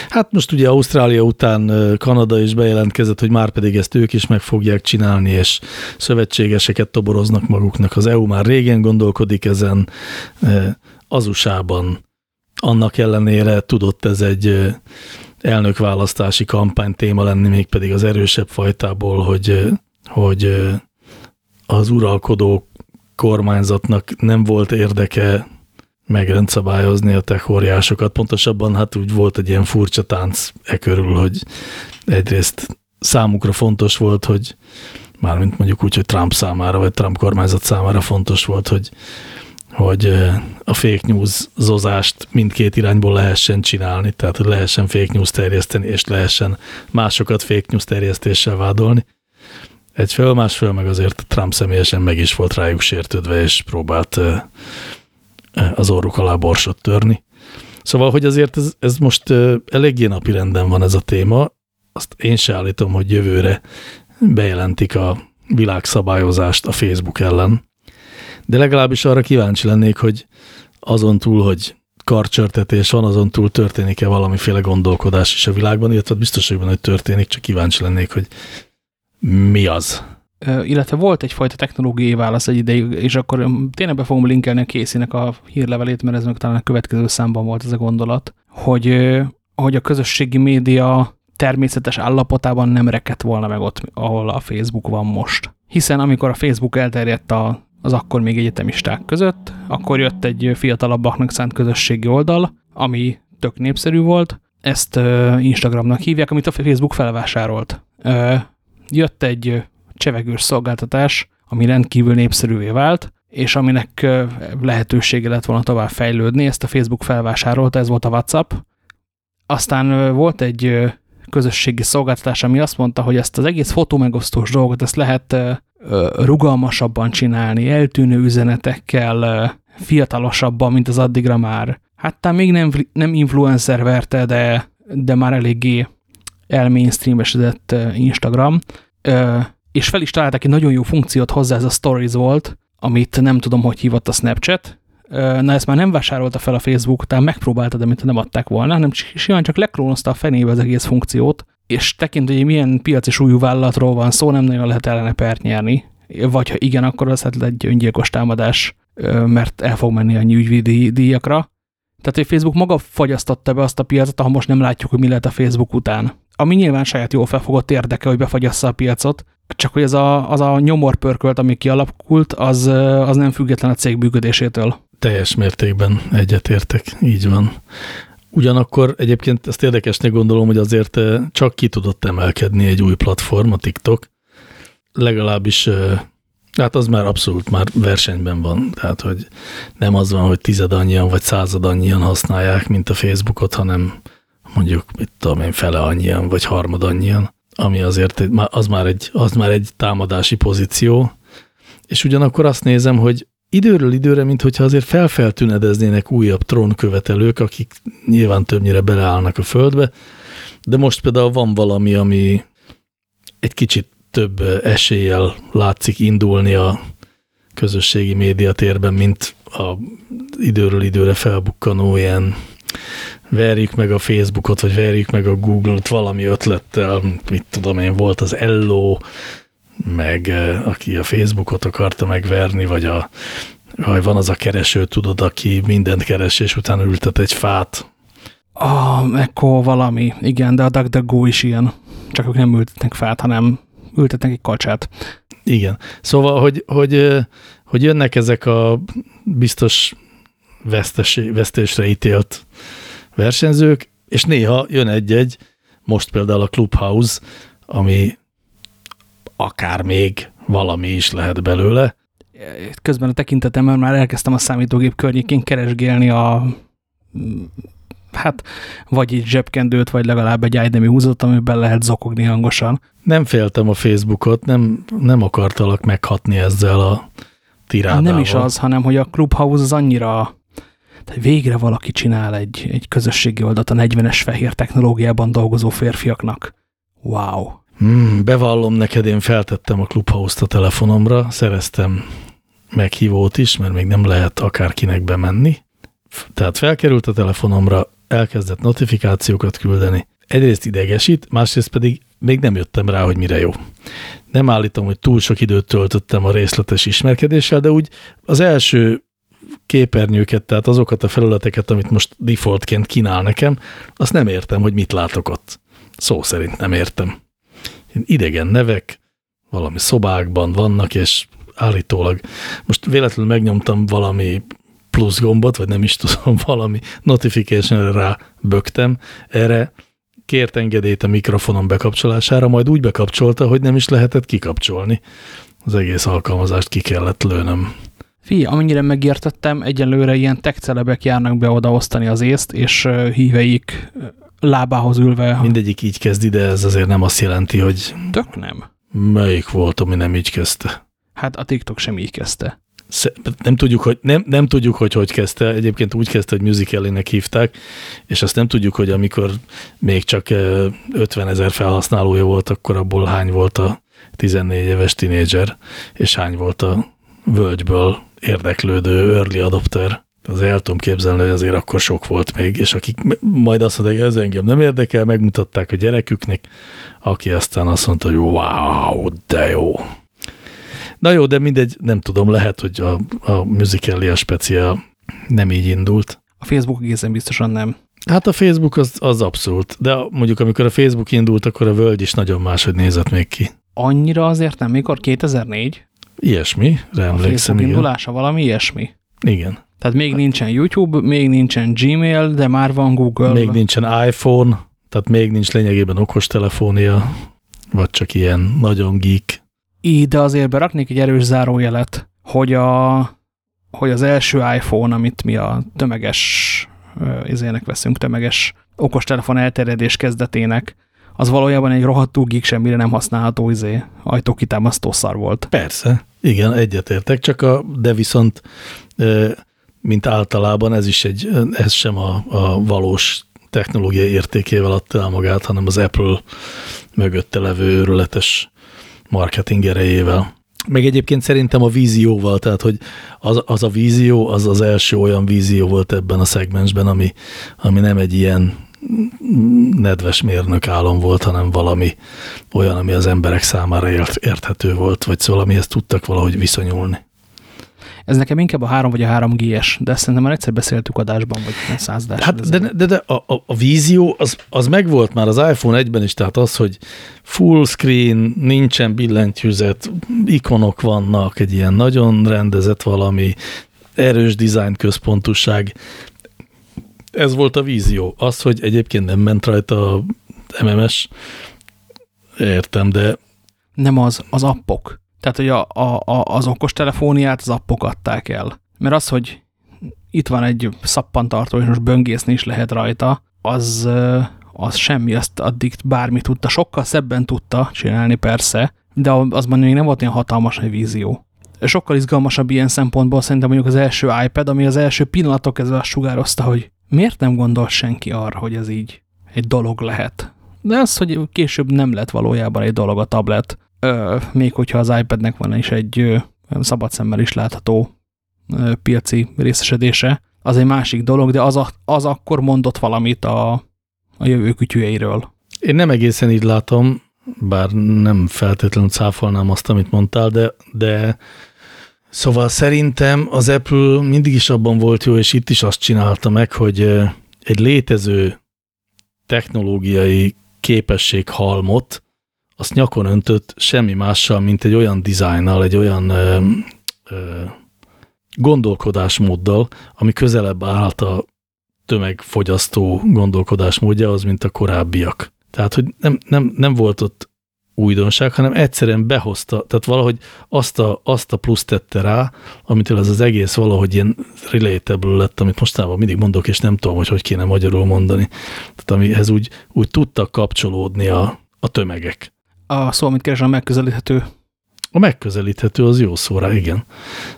Hát most ugye Ausztrália után Kanada is bejelentkezett, hogy már pedig ezt ők is meg fogják csinálni, és szövetségeseket toboroznak maguknak. Az EU már régen gondolkodik ezen, az USA-ban annak ellenére tudott ez egy elnökválasztási kampány téma lenni, mégpedig az erősebb fajtából, hogy, hogy az uralkodó kormányzatnak nem volt érdeke megrendszabályozni a techóriásokat. Pontosabban hát úgy volt egy ilyen furcsa tánc e körül, hogy egyrészt számukra fontos volt, hogy mármint mondjuk úgy, hogy Trump számára, vagy Trump kormányzat számára fontos volt, hogy, hogy a fake news zozást mindkét irányból lehessen csinálni, tehát hogy lehessen fake news terjeszteni, és lehessen másokat fake news terjesztéssel vádolni. Egyfelől, másfelől meg azért Trump személyesen meg is volt rájuk sértődve, és próbált az orruk alá borsot törni. Szóval, hogy azért ez, ez most eléggé napi renden van ez a téma, azt én se állítom, hogy jövőre bejelentik a világszabályozást a Facebook ellen, de legalábbis arra kíváncsi lennék, hogy azon túl, hogy karcsörtetés van, azon túl történik-e valamiféle gondolkodás is a világban, illetve biztos, hogy történik, csak kíváncsi lennék, hogy mi az illetve volt egyfajta technológiai válasz egy ideig, és akkor tényleg be fogom linkelni a készének a hírlevelét, mert ez meg talán a következő számban volt ez a gondolat, hogy, hogy a közösségi média természetes állapotában nem rekedt volna meg ott, ahol a Facebook van most. Hiszen amikor a Facebook elterjedt a, az akkor még egyetemisták között, akkor jött egy fiatalabbaknak szánt közösségi oldal, ami tök népszerű volt, ezt Instagramnak hívják, amit a Facebook felvásárolt. Jött egy csevegős szolgáltatás, ami rendkívül népszerűvé vált, és aminek lehetősége lett volna tovább fejlődni, ezt a Facebook felvásárolta, ez volt a WhatsApp. Aztán volt egy közösségi szolgáltatás, ami azt mondta, hogy ezt az egész fotómegosztós dolgot, ezt lehet rugalmasabban csinálni, eltűnő üzenetekkel, fiatalosabban, mint az addigra már. Hát még nem, nem influencer verte, de, de már eléggé elmainstreamesedett Instagram és fel is találtak egy nagyon jó funkciót hozzá, ez a Stories volt, amit nem tudom, hogy hívott a Snapchat. Na, ezt már nem vásárolta fel a Facebook, tehát megpróbálta, de mint nem adták volna, hanem simán csak leklónozta a fenébe az egész funkciót, és tekintve, hogy milyen piaci súlyú vállalatról van szó, nem nagyon lehet ellene pert nyerni. Vagy ha igen, akkor az hát egy öngyilkos támadás, mert el fog menni a nyűgyvídi díjakra. Tehát, hogy Facebook maga fagyasztotta be azt a piacot, ahol most nem látjuk, hogy mi lehet a Facebook után. Ami nyilván saját jól felfogott érdeke, hogy befagyassza a piacot, csak hogy az a, az a nyomorpörkölt, ami kialakult, az, az nem független a cég működésétől. Teljes mértékben egyetértek, így van. Ugyanakkor egyébként ezt érdekesnek gondolom, hogy azért csak ki tudott emelkedni egy új platform, a TikTok. Legalábbis, hát az már abszolút már versenyben van. Tehát, hogy nem az van, hogy tized annyian vagy század annyian használják, mint a Facebookot, hanem mondjuk, mit tudom én, fele annyian vagy harmad annyian ami azért az már, egy, az már egy támadási pozíció, és ugyanakkor azt nézem, hogy időről időre, mintha azért felfeltünedeznének újabb trónkövetelők, akik nyilván többnyire beleállnak a földbe, de most például van valami, ami egy kicsit több eséllyel látszik indulni a közösségi médiatérben, mint a időről időre felbukkanó ilyen verjük meg a Facebookot, vagy verjük meg a Google-t valami ötlettel, mit tudom én, volt az Ello, meg eh, aki a Facebookot akarta megverni, vagy a vagy van az a kereső, tudod, aki mindent keres, és utána ültet egy fát. Ah, Echo valami, igen, de a DuckDuckGo is ilyen. Csak ők nem ültetnek fát, hanem ültetnek egy kacsát. Igen. Szóval, hogy, hogy, eh, hogy jönnek ezek a biztos vesztes, vesztésre ítélt versenyzők, és néha jön egy-egy, most például a Clubhouse, ami akár még valami is lehet belőle. Közben a tekintetemmel már elkezdtem a számítógép környékén keresgélni a Hát, vagy egy zsebkendőt, vagy legalább egy ájdemi húzót, amiben lehet zokogni hangosan. Nem féltem a Facebookot, nem, nem akartalak meghatni ezzel a tirádával. Nem is az, hanem hogy a Clubhouse az annyira tehát végre valaki csinál egy, egy közösségi oldalt a 40-es fehér technológiában dolgozó férfiaknak. Wow. Hmm, bevallom neked, én feltettem a Clubhouse-t a telefonomra, szereztem meghívót is, mert még nem lehet akárkinek bemenni. Tehát felkerült a telefonomra, elkezdett notifikációkat küldeni. Egyrészt idegesít, másrészt pedig még nem jöttem rá, hogy mire jó. Nem állítom, hogy túl sok időt töltöttem a részletes ismerkedéssel, de úgy az első képernyőket, tehát azokat a felületeket, amit most defaultként kínál nekem, azt nem értem, hogy mit látok ott. Szó szerint nem értem. Idegen nevek, valami szobákban vannak, és állítólag most véletlenül megnyomtam valami plusz gombot, vagy nem is tudom, <laughs> valami notification rá bögtem, erre kért engedélyt a mikrofonom bekapcsolására, majd úgy bekapcsolta, hogy nem is lehetett kikapcsolni. Az egész alkalmazást ki kellett lőnöm. Fi, amennyire megértettem, egyelőre ilyen tech járnak be oda osztani az észt, és híveik lábához ülve. Mindegyik így kezd ide, ez azért nem azt jelenti, hogy... Tök nem. Melyik volt, ami nem így kezdte? Hát a TikTok sem így kezdte. Nem tudjuk, hogy, nem, nem tudjuk, hogy hogy kezdte. Egyébként úgy kezdte, hogy musical hívták, és azt nem tudjuk, hogy amikor még csak 50 ezer felhasználója volt, akkor abból hány volt a 14 éves tinédzser, és hány volt a völgyből érdeklődő early adopter. Az el tudom képzelni, hogy azért akkor sok volt még, és akik majd azt mondták, hogy ez engem nem érdekel, megmutatták a gyereküknek, aki aztán azt mondta, hogy wow, de jó. Na jó, de mindegy, nem tudom, lehet, hogy a, a musical a speciál nem így indult. A Facebook egészen biztosan nem. Hát a Facebook az, az abszolút, de mondjuk amikor a Facebook indult, akkor a Völgy is nagyon máshogy nézett még ki. Annyira azért nem, mikor 2004? Ilyesmi, emlékszem, igen. indulása valami ilyesmi. Igen. Tehát még nincsen YouTube, még nincsen Gmail, de már van Google. Még nincsen iPhone, tehát még nincs lényegében okostelefonia, vagy csak ilyen nagyon geek. Így, de azért beraknék egy erős zárójelet, hogy, a, hogy az első iPhone, amit mi a tömeges, izének veszünk, tömeges okostelefon elterjedés kezdetének, az valójában egy rohadtú geek semmire nem használható izé, ajtókitámasztó szar volt. Persze, igen, egyetértek, csak a, de viszont mint általában ez is egy, ez sem a, a valós technológia értékével adta el magát, hanem az Apple mögötte levő őrületes marketing erejével. Meg egyébként szerintem a vízióval, tehát hogy az, az a vízió, az az első olyan vízió volt ebben a szegmensben, ami, ami nem egy ilyen nedves mérnök álom volt, hanem valami olyan, ami az emberek számára ért, érthető volt, vagy szóval amihez tudtak valahogy viszonyulni. Ez nekem inkább a 3 vagy a 3G-es, de ezt szerintem már egyszer beszéltük adásban, vagy százdás. Hát de, de, de a, a, a vízió az, az megvolt már az iPhone 1-ben is, tehát az, hogy full screen, nincsen billentyűzet, ikonok vannak, egy ilyen nagyon rendezett valami, erős design központusság, ez volt a vízió. Az, hogy egyébként nem ment rajta a MMS, értem, de... Nem az, az appok. Tehát, hogy a, a, a, az okos telefóniát az appok adták el. Mert az, hogy itt van egy szappantartó, és most böngészni is lehet rajta, az, az semmi, azt addig bármi tudta. Sokkal szebben tudta csinálni persze, de az még nem volt ilyen hatalmas egy vízió. Sokkal izgalmasabb ilyen szempontból szerintem mondjuk az első iPad, ami az első pillanatok kezdve azt sugározta, hogy miért nem gondol senki arra, hogy ez így egy dolog lehet? De az, hogy később nem lett valójában egy dolog a tablet, ö, még hogyha az iPadnek van is egy ö, szabad szemmel is látható ö, piaci részesedése, az egy másik dolog, de az, a, az akkor mondott valamit a, a jövő kütyűjeiről. Én nem egészen így látom, bár nem feltétlenül cáfolnám azt, amit mondtál, de, de Szóval szerintem az Apple mindig is abban volt jó, és itt is azt csinálta meg, hogy egy létező technológiai képességhalmot azt nyakon öntött semmi mással, mint egy olyan dizájnnal, egy olyan ö, ö, gondolkodásmóddal, ami közelebb állt a tömegfogyasztó gondolkodásmódjához, mint a korábbiak. Tehát, hogy nem, nem, nem volt ott újdonság, hanem egyszerűen behozta, tehát valahogy azt a, azt a plusz tette rá, amitől ez az egész valahogy ilyen relatable lett, amit mostában mindig mondok, és nem tudom, hogy hogy kéne magyarul mondani. Tehát amihez úgy, úgy tudtak kapcsolódni a, a tömegek. A szó, amit keresem, a megközelíthető. A megközelíthető az jó szóra, igen.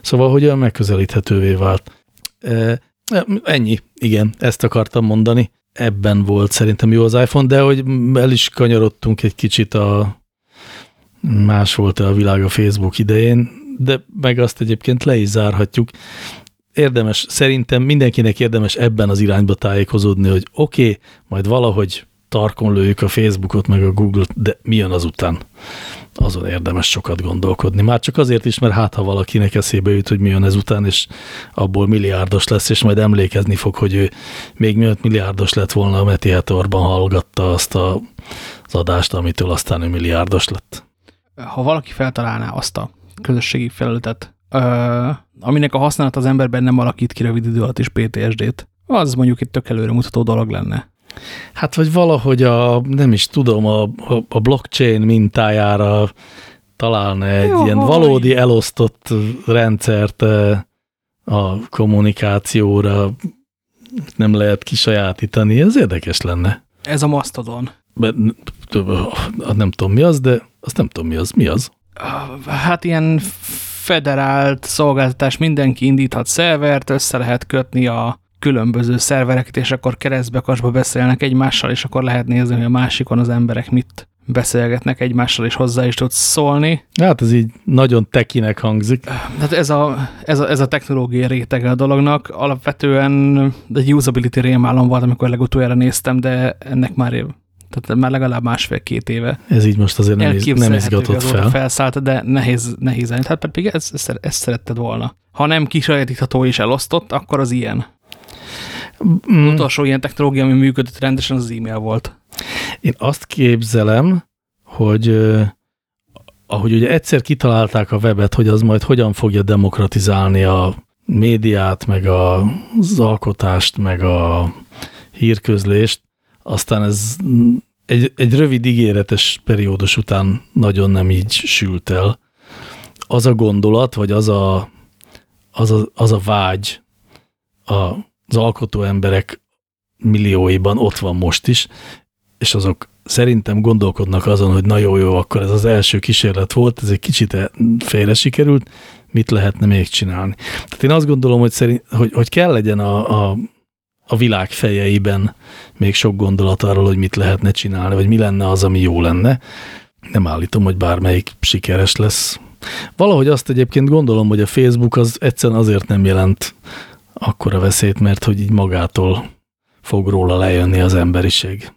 Szóval, hogy olyan megközelíthetővé vált. E, ennyi, igen, ezt akartam mondani. Ebben volt szerintem jó az iPhone, de hogy el is kanyarodtunk egy kicsit a más volt -e a világ a Facebook idején, de meg azt egyébként le is zárhatjuk. Érdemes, szerintem mindenkinek érdemes ebben az irányba tájékozódni, hogy oké, okay, majd valahogy tarkon lőjük a Facebookot, meg a Google-t, de mi jön azután? Azon érdemes sokat gondolkodni. Már csak azért is, mert hát ha valakinek eszébe jut, hogy mi jön ezután, és abból milliárdos lesz, és majd emlékezni fog, hogy ő még mielőtt milliárdos lett volna, a Mediatorban hallgatta azt a, az adást, amitől aztán ő milliárdos lett. Ha valaki feltalálná azt a közösségi felületet, aminek a használat az emberben nem alakít ki rövid idő alatt is PTSD-t, az mondjuk egy tök előre mutató dolog lenne. Hát, vagy valahogy a, nem is tudom, a, a blockchain mintájára találna egy Jó, ilyen valódi elosztott rendszert a kommunikációra nem lehet kisajátítani, ez érdekes lenne. Ez a Mastodon. Nem tudom mi az, de azt nem tudom mi az. Mi az? Hát ilyen federált szolgáltatás, mindenki indíthat szervert, össze lehet kötni a különböző szervereket, és akkor keresztbekasba beszélnek egymással, és akkor lehet nézni, hogy a másikon az emberek mit beszélgetnek egymással, és hozzá is tudsz szólni. Hát ez így nagyon tekinek hangzik. Hát ez a, ez a, ez a technológiai rétege a dolognak. Alapvetően egy usability rémálom volt, amikor legutoljára néztem, de ennek már. Tehát már legalább másfél-két éve. Ez így most azért nem, nem izgatott fel. Felszállt, de nehéz, nehéz. Hát pedig ezt, ezt, szeretted volna. Ha nem kisajátítható és elosztott, akkor az ilyen. Mm. Az utolsó ilyen technológia, ami működött rendesen, az, e-mail volt. Én azt képzelem, hogy ahogy ugye egyszer kitalálták a webet, hogy az majd hogyan fogja demokratizálni a médiát, meg a, az alkotást, meg a hírközlést, aztán ez egy, egy rövid ígéretes periódus után nagyon nem így sült el. Az a gondolat, vagy az a, az a, az a vágy a az alkotó emberek millióiban ott van most is, és azok szerintem gondolkodnak azon, hogy na jó, jó, akkor ez az első kísérlet volt, ez egy kicsit félre sikerült, mit lehetne még csinálni. Tehát én azt gondolom, hogy, szerint, hogy, hogy kell legyen a, a, a világ fejeiben még sok gondolat arról, hogy mit lehetne csinálni, vagy mi lenne az, ami jó lenne. Nem állítom, hogy bármelyik sikeres lesz. Valahogy azt egyébként gondolom, hogy a Facebook az egyszerűen azért nem jelent akkora veszélyt, mert hogy így magától fog róla lejönni az emberiség.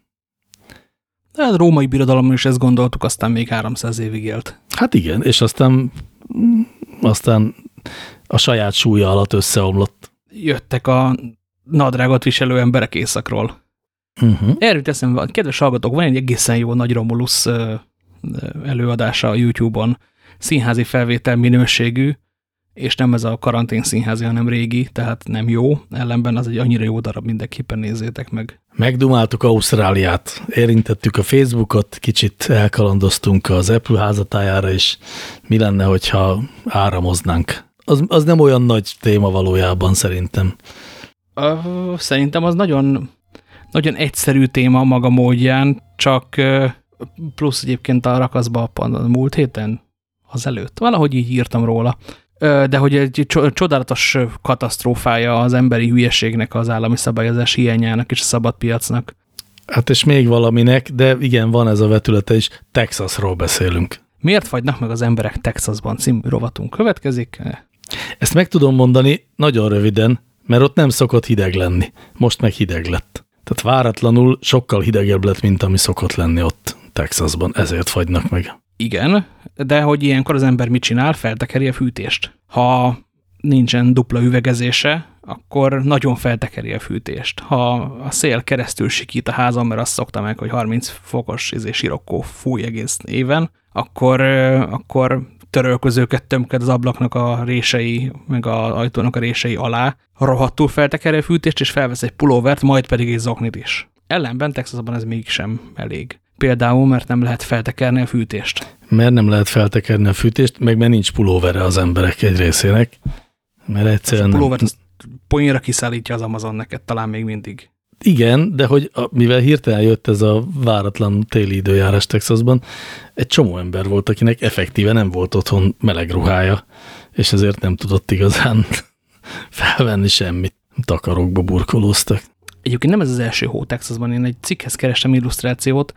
De a római birodalomban is ezt gondoltuk, aztán még 300 évig élt. Hát igen, és aztán, aztán a saját súlya alatt összeomlott. Jöttek a nadrágot viselő emberek északról. Uh -huh. Erről teszem, kedves hallgatók, van egy egészen jó nagy Romulus előadása a YouTube-on, színházi felvétel minőségű, és nem ez a karantén színházi, hanem régi, tehát nem jó, ellenben az egy annyira jó darab, mindenképpen nézzétek meg. Megdumáltuk Ausztráliát, érintettük a Facebookot, kicsit elkalandoztunk az Apple házatájára is. Mi lenne, hogyha áramoznánk? Az, az nem olyan nagy téma valójában szerintem. Szerintem az nagyon, nagyon egyszerű téma maga módján, csak plusz egyébként a rakaszba a múlt héten, az előtt. Valahogy így írtam róla de hogy egy csodálatos katasztrófája az emberi hülyeségnek, az állami szabályozás hiányának és a szabad piacnak. Hát és még valaminek, de igen, van ez a vetülete is, Texasról beszélünk. Miért fagynak meg az emberek Texasban című rovatunk következik? Ezt meg tudom mondani nagyon röviden, mert ott nem szokott hideg lenni. Most meg hideg lett. Tehát váratlanul sokkal hidegebb lett, mint ami szokott lenni ott Texasban. Ezért fagynak meg. Igen, de hogy ilyenkor az ember mit csinál? Feltekeri a fűtést. Ha nincsen dupla üvegezése, akkor nagyon feltekeri a fűtést. Ha a szél keresztül sikít a házam, mert azt szokta meg, hogy 30 fokos izé, sirokkó fúj egész éven, akkor, akkor törölközőket tömked az ablaknak a rései, meg az ajtónak a rései alá, rohadtul feltekeri a fűtést, és felvesz egy pulóvert, majd pedig egy zoknit is. Ellenben Texasban ez mégsem elég. Például, mert nem lehet feltekerni a fűtést. Mert nem lehet feltekerni a fűtést, meg mert nincs pulóvere az emberek egy részének. Mert egyszerűen... A pulóvert nem... poénra kiszállítja az Amazon neked talán még mindig. Igen, de hogy a, mivel hirtelen jött ez a váratlan téli időjárás Texasban, egy csomó ember volt, akinek effektíve nem volt otthon meleg ruhája, és ezért nem tudott igazán <laughs> felvenni semmit. Takarókba burkolóztak. Egyébként nem ez az első hó Texasban, én egy cikkhez kerestem illusztrációt,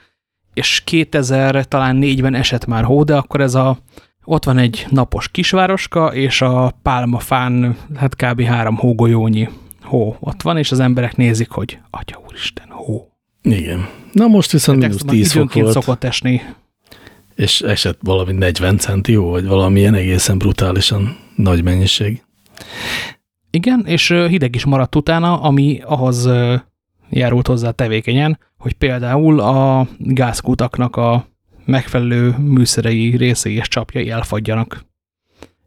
és 2000 talán négyben esett már hó, de akkor ez a ott van egy napos kisvároska, és a pálmafán, hát kb. három hógolyónyi hó ott van, és az emberek nézik, hogy atya úristen, hó. Igen. Na most viszont mínusz 10 fok volt. szokott esni. És esett valami 40 centi hó, vagy valamilyen egészen brutálisan nagy mennyiség. Igen, és hideg is maradt utána, ami ahhoz járult hozzá tevékenyen, hogy például a gázkutaknak a megfelelő műszerei részei és csapjai elfagyjanak.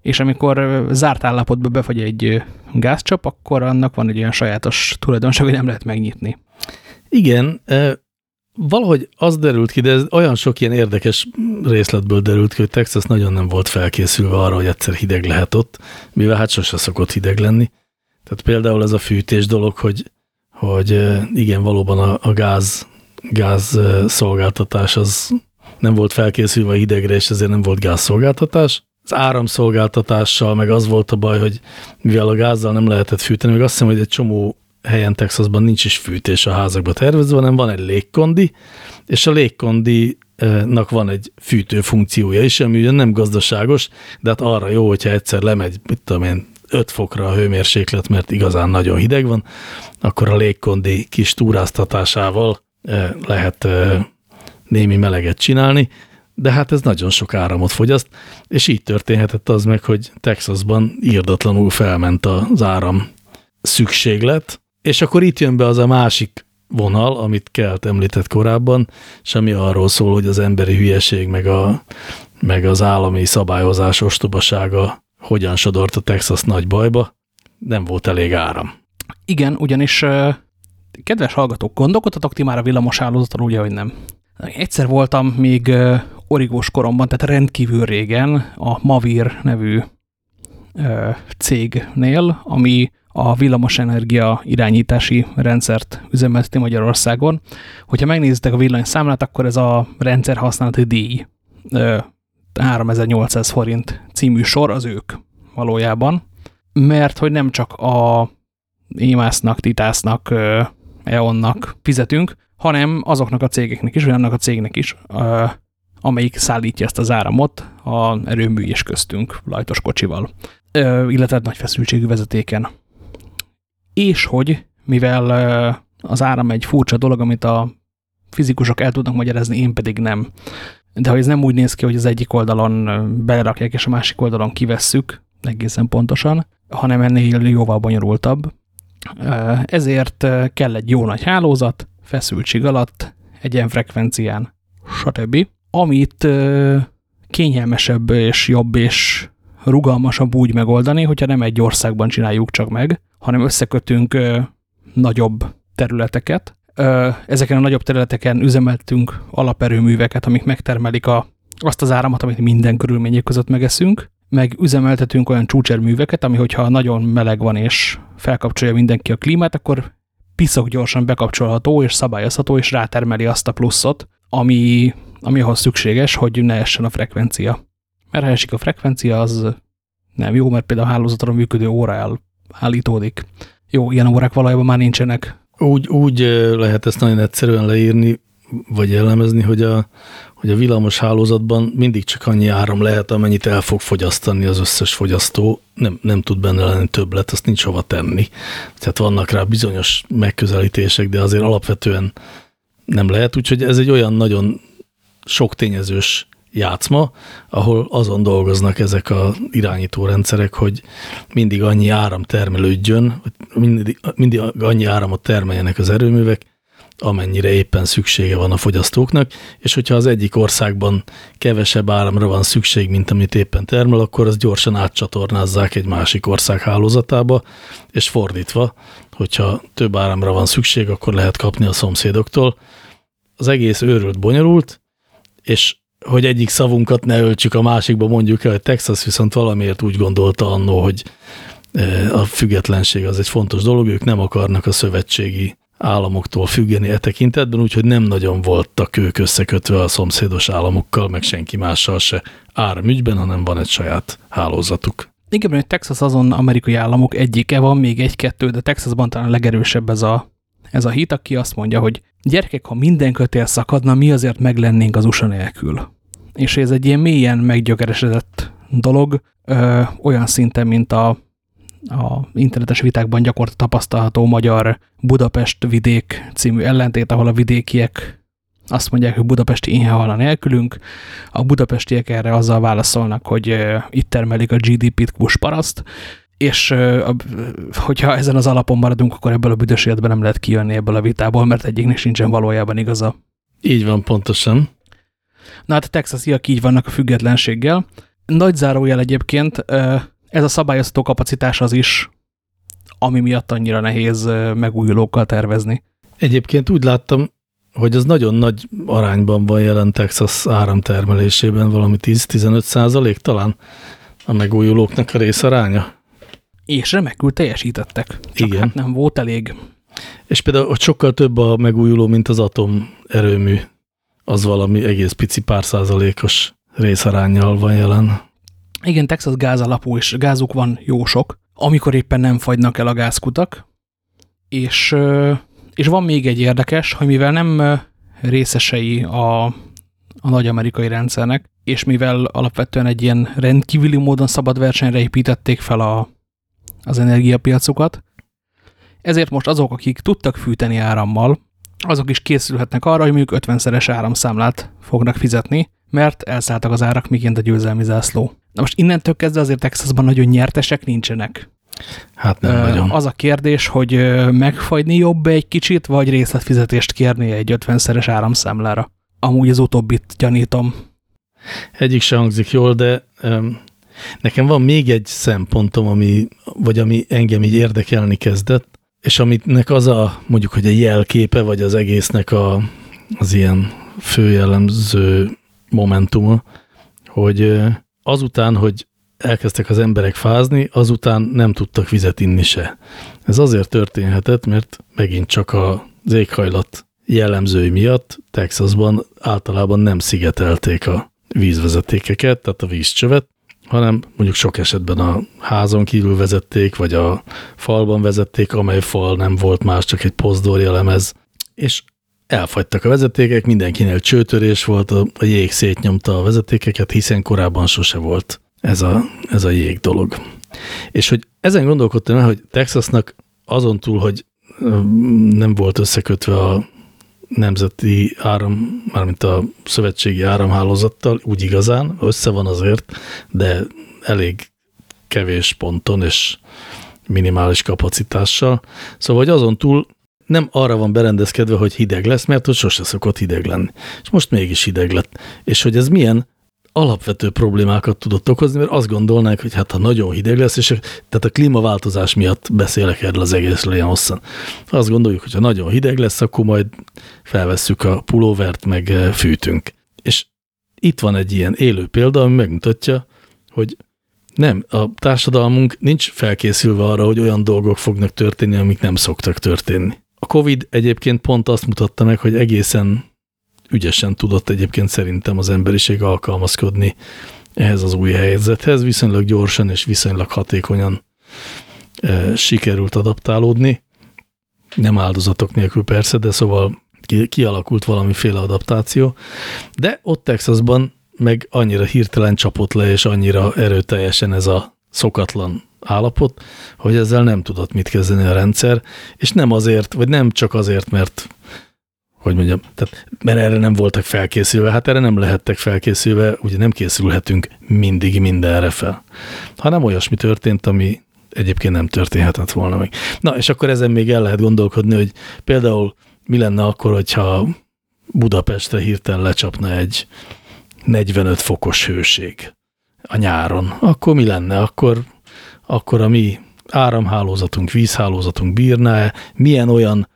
És amikor zárt állapotba befagy egy gázcsap, akkor annak van egy olyan sajátos tulajdonság, hogy nem lehet megnyitni. Igen, valahogy az derült ki, de ez olyan sok ilyen érdekes részletből derült ki, hogy Texas nagyon nem volt felkészülve arra, hogy egyszer hideg lehet ott, mivel hát sose szokott hideg lenni. Tehát például ez a fűtés dolog, hogy, hogy igen, valóban a, a gáz, gáz szolgáltatás az nem volt felkészülve a hidegre, és ezért nem volt gázszolgáltatás. Az áramszolgáltatással meg az volt a baj, hogy mivel a gázzal nem lehetett fűteni, meg azt hiszem, hogy egy csomó helyen Texasban nincs is fűtés a házakba tervezve, hanem van egy légkondi, és a légkondinak van egy fűtő funkciója is, ami ugye nem gazdaságos, de hát arra jó, hogyha egyszer lemegy, mit tudom én, 5 fokra a hőmérséklet, mert igazán nagyon hideg van, akkor a légkondi kis túráztatásával lehet némi meleget csinálni, de hát ez nagyon sok áramot fogyaszt, és így történhetett az meg, hogy Texasban írdatlanul felment az áram szükséglet, és akkor itt jön be az a másik vonal, amit Kelt említett korábban, ami arról szól, hogy az emberi hülyeség, meg, a, meg az állami szabályozás ostobasága hogyan sodort a Texas nagy bajba, nem volt elég áram. Igen, ugyanis kedves hallgatók, gondolkodtatok ti már a villamos hálózaton, ugye, hogy nem? Egyszer voltam még origós koromban, tehát rendkívül régen a Mavir nevű cégnél, ami a villamosenergia irányítási rendszert üzemelteti Magyarországon. Hogyha megnézitek a villanyszámlát, akkor ez a rendszer használati díj 3800 forint című sor az ők valójában, mert hogy nem csak a émásznak, titásznak, EON-nak fizetünk, hanem azoknak a cégeknek is, vagy annak a cégnek is, amelyik szállítja ezt az áramot a erőmű és köztünk lajtos kocsival, illetve nagy feszültségű vezetéken. És hogy, mivel az áram egy furcsa dolog, amit a fizikusok el tudnak magyarázni, én pedig nem. De hogy ez nem úgy néz ki, hogy az egyik oldalon belerakják, és a másik oldalon kivesszük, egészen pontosan, hanem ennél jóval bonyolultabb. Ezért kell egy jó nagy hálózat, feszültség alatt, egyen frekvencián, stb. Amit kényelmesebb és jobb és rugalmasabb úgy megoldani, hogyha nem egy országban csináljuk csak meg, hanem összekötünk nagyobb területeket. Ezeken a nagyobb területeken üzemeltünk alaperőműveket, amik megtermelik a, azt az áramot, amit minden körülmények között megeszünk, meg üzemeltetünk olyan csúcserműveket, ami hogyha nagyon meleg van és felkapcsolja mindenki a klímát, akkor piszok gyorsan bekapcsolható és szabályozható, és rátermeli azt a pluszot, ami, ami ahhoz szükséges, hogy ne essen a frekvencia. Mert ha esik a frekvencia, az nem jó, mert például a hálózatra működő óra el, állítódik. Jó, ilyen órák valójában már nincsenek. Úgy, úgy lehet ezt nagyon egyszerűen leírni, vagy jellemezni, hogy a, hogy a villamos hálózatban mindig csak annyi áram lehet, amennyit el fog fogyasztani az összes fogyasztó, nem, nem tud benne lenni többlet, azt nincs hova tenni. Tehát vannak rá bizonyos megközelítések, de azért alapvetően nem lehet, úgyhogy ez egy olyan nagyon sok tényezős játszma, ahol azon dolgoznak ezek a irányítórendszerek, hogy mindig annyi áram termelődjön, mindig, mindig annyi áramot termeljenek az erőművek, amennyire éppen szüksége van a fogyasztóknak, és hogyha az egyik országban kevesebb áramra van szükség, mint amit éppen termel, akkor az gyorsan átcsatornázzák egy másik ország hálózatába, és fordítva, hogyha több áramra van szükség, akkor lehet kapni a szomszédoktól. az egész őrült bonyolult, és hogy egyik szavunkat ne öltsük a másikba, mondjuk el, hogy Texas viszont valamiért úgy gondolta annó, hogy a függetlenség az egy fontos dolog, ők nem akarnak a szövetségi államoktól függeni e tekintetben, úgyhogy nem nagyon voltak ők összekötve a szomszédos államokkal, meg senki mással se áramügyben, hanem van egy saját hálózatuk. Igen, hogy Texas azon amerikai államok egyike van, még egy-kettő, de Texasban talán legerősebb ez a, ez a hit, aki azt mondja, hogy gyerekek, ha minden kötél szakadna, mi azért meglennénk az USA nélkül. És ez egy ilyen mélyen meggyökeresedett dolog, ö, olyan szinten, mint a, a internetes vitákban gyakorta tapasztalható magyar Budapest vidék című ellentét, ahol a vidékiek azt mondják, hogy budapesti éhen a nélkülünk, a budapestiek erre azzal válaszolnak, hogy itt termelik a GDP-t paraszt, és hogyha ezen az alapon maradunk, akkor ebből a büdös életben nem lehet kijönni ebből a vitából, mert egyiknek sincsen valójában igaza. Így van, pontosan. Na hát a texasiak így vannak a függetlenséggel. Nagy zárójel egyébként, ez a szabályozható kapacitás az is, ami miatt annyira nehéz megújulókkal tervezni. Egyébként úgy láttam, hogy az nagyon nagy arányban van jelen Texas áramtermelésében, valami 10-15 százalék talán a megújulóknak a részaránya. És remekül teljesítettek. Csak Igen. hát nem volt elég. És például hogy sokkal több a megújuló, mint az atomerőmű. Az valami egész pici pár százalékos részarányjal van jelen. Igen, Texas gáz alapú, és gázuk van jó sok, amikor éppen nem fagynak el a gázkutak, és és van még egy érdekes, hogy mivel nem részesei a, a nagy amerikai rendszernek, és mivel alapvetően egy ilyen rendkívüli módon szabad versenyre építették fel a, az energiapiacukat, ezért most azok, akik tudtak fűteni árammal, azok is készülhetnek arra, hogy mondjuk 50-szeres áramszámlát fognak fizetni, mert elszálltak az árak, miként a győzelmi zászló. Na most innentől kezdve azért Texasban nagyon nyertesek nincsenek. Hát nem uh, nagyon. Az a kérdés, hogy megfagyni jobb egy kicsit, vagy részletfizetést kérni egy 50-szeres áramszámlára. Amúgy az utóbbit gyanítom. Egyik se hangzik jól, de um, nekem van még egy szempontom, ami, vagy ami engem így érdekelni kezdett, és aminek az a, mondjuk, hogy a jelképe, vagy az egésznek a, az ilyen főjellemző momentuma, hogy azután, hogy elkezdtek az emberek fázni, azután nem tudtak vizet inni se. Ez azért történhetett, mert megint csak az éghajlat jellemzői miatt Texasban általában nem szigetelték a vízvezetékeket, tehát a vízcsövet, hanem mondjuk sok esetben a házon kívül vezették, vagy a falban vezették, amely fal nem volt más, csak egy pozdorjelemez, és elfagytak a vezetékek, mindenkinél csőtörés volt, a jég szétnyomta a vezetékeket, hiszen korábban sose volt ez a, ez a jég dolog. És hogy ezen gondolkodtam el, hogy Texasnak azon túl, hogy nem volt összekötve a nemzeti áram, mármint a szövetségi áramhálózattal, úgy igazán, össze van azért, de elég kevés ponton és minimális kapacitással. Szóval, hogy azon túl nem arra van berendezkedve, hogy hideg lesz, mert hogy sose szokott hideg lenni. És most mégis hideg lett. És hogy ez milyen alapvető problémákat tudott okozni, mert azt gondolnák, hogy hát ha nagyon hideg lesz, és tehát a klímaváltozás miatt beszélek erről az egészről ilyen hosszan. Azt gondoljuk, hogy ha nagyon hideg lesz, akkor majd felvesszük a pulóvert, meg eh, fűtünk. És itt van egy ilyen élő példa, ami megmutatja, hogy nem, a társadalmunk nincs felkészülve arra, hogy olyan dolgok fognak történni, amik nem szoktak történni. A Covid egyébként pont azt mutatta meg, hogy egészen ügyesen tudott egyébként szerintem az emberiség alkalmazkodni ehhez az új helyzethez, viszonylag gyorsan és viszonylag hatékonyan e, sikerült adaptálódni. Nem áldozatok nélkül persze, de szóval kialakult valamiféle adaptáció. De ott Texasban meg annyira hirtelen csapott le, és annyira erőteljesen ez a szokatlan állapot, hogy ezzel nem tudott mit kezdeni a rendszer, és nem azért, vagy nem csak azért, mert hogy mondjam, tehát, mert erre nem voltak felkészülve, hát erre nem lehettek felkészülve, ugye nem készülhetünk mindig mindenre fel. Hanem olyasmi történt, ami egyébként nem történhetett volna meg. Na, és akkor ezen még el lehet gondolkodni, hogy például mi lenne akkor, hogyha Budapestre hirtelen lecsapna egy 45 fokos hőség a nyáron. Akkor mi lenne? Akkor, akkor a mi áramhálózatunk, vízhálózatunk bírná -e? Milyen olyan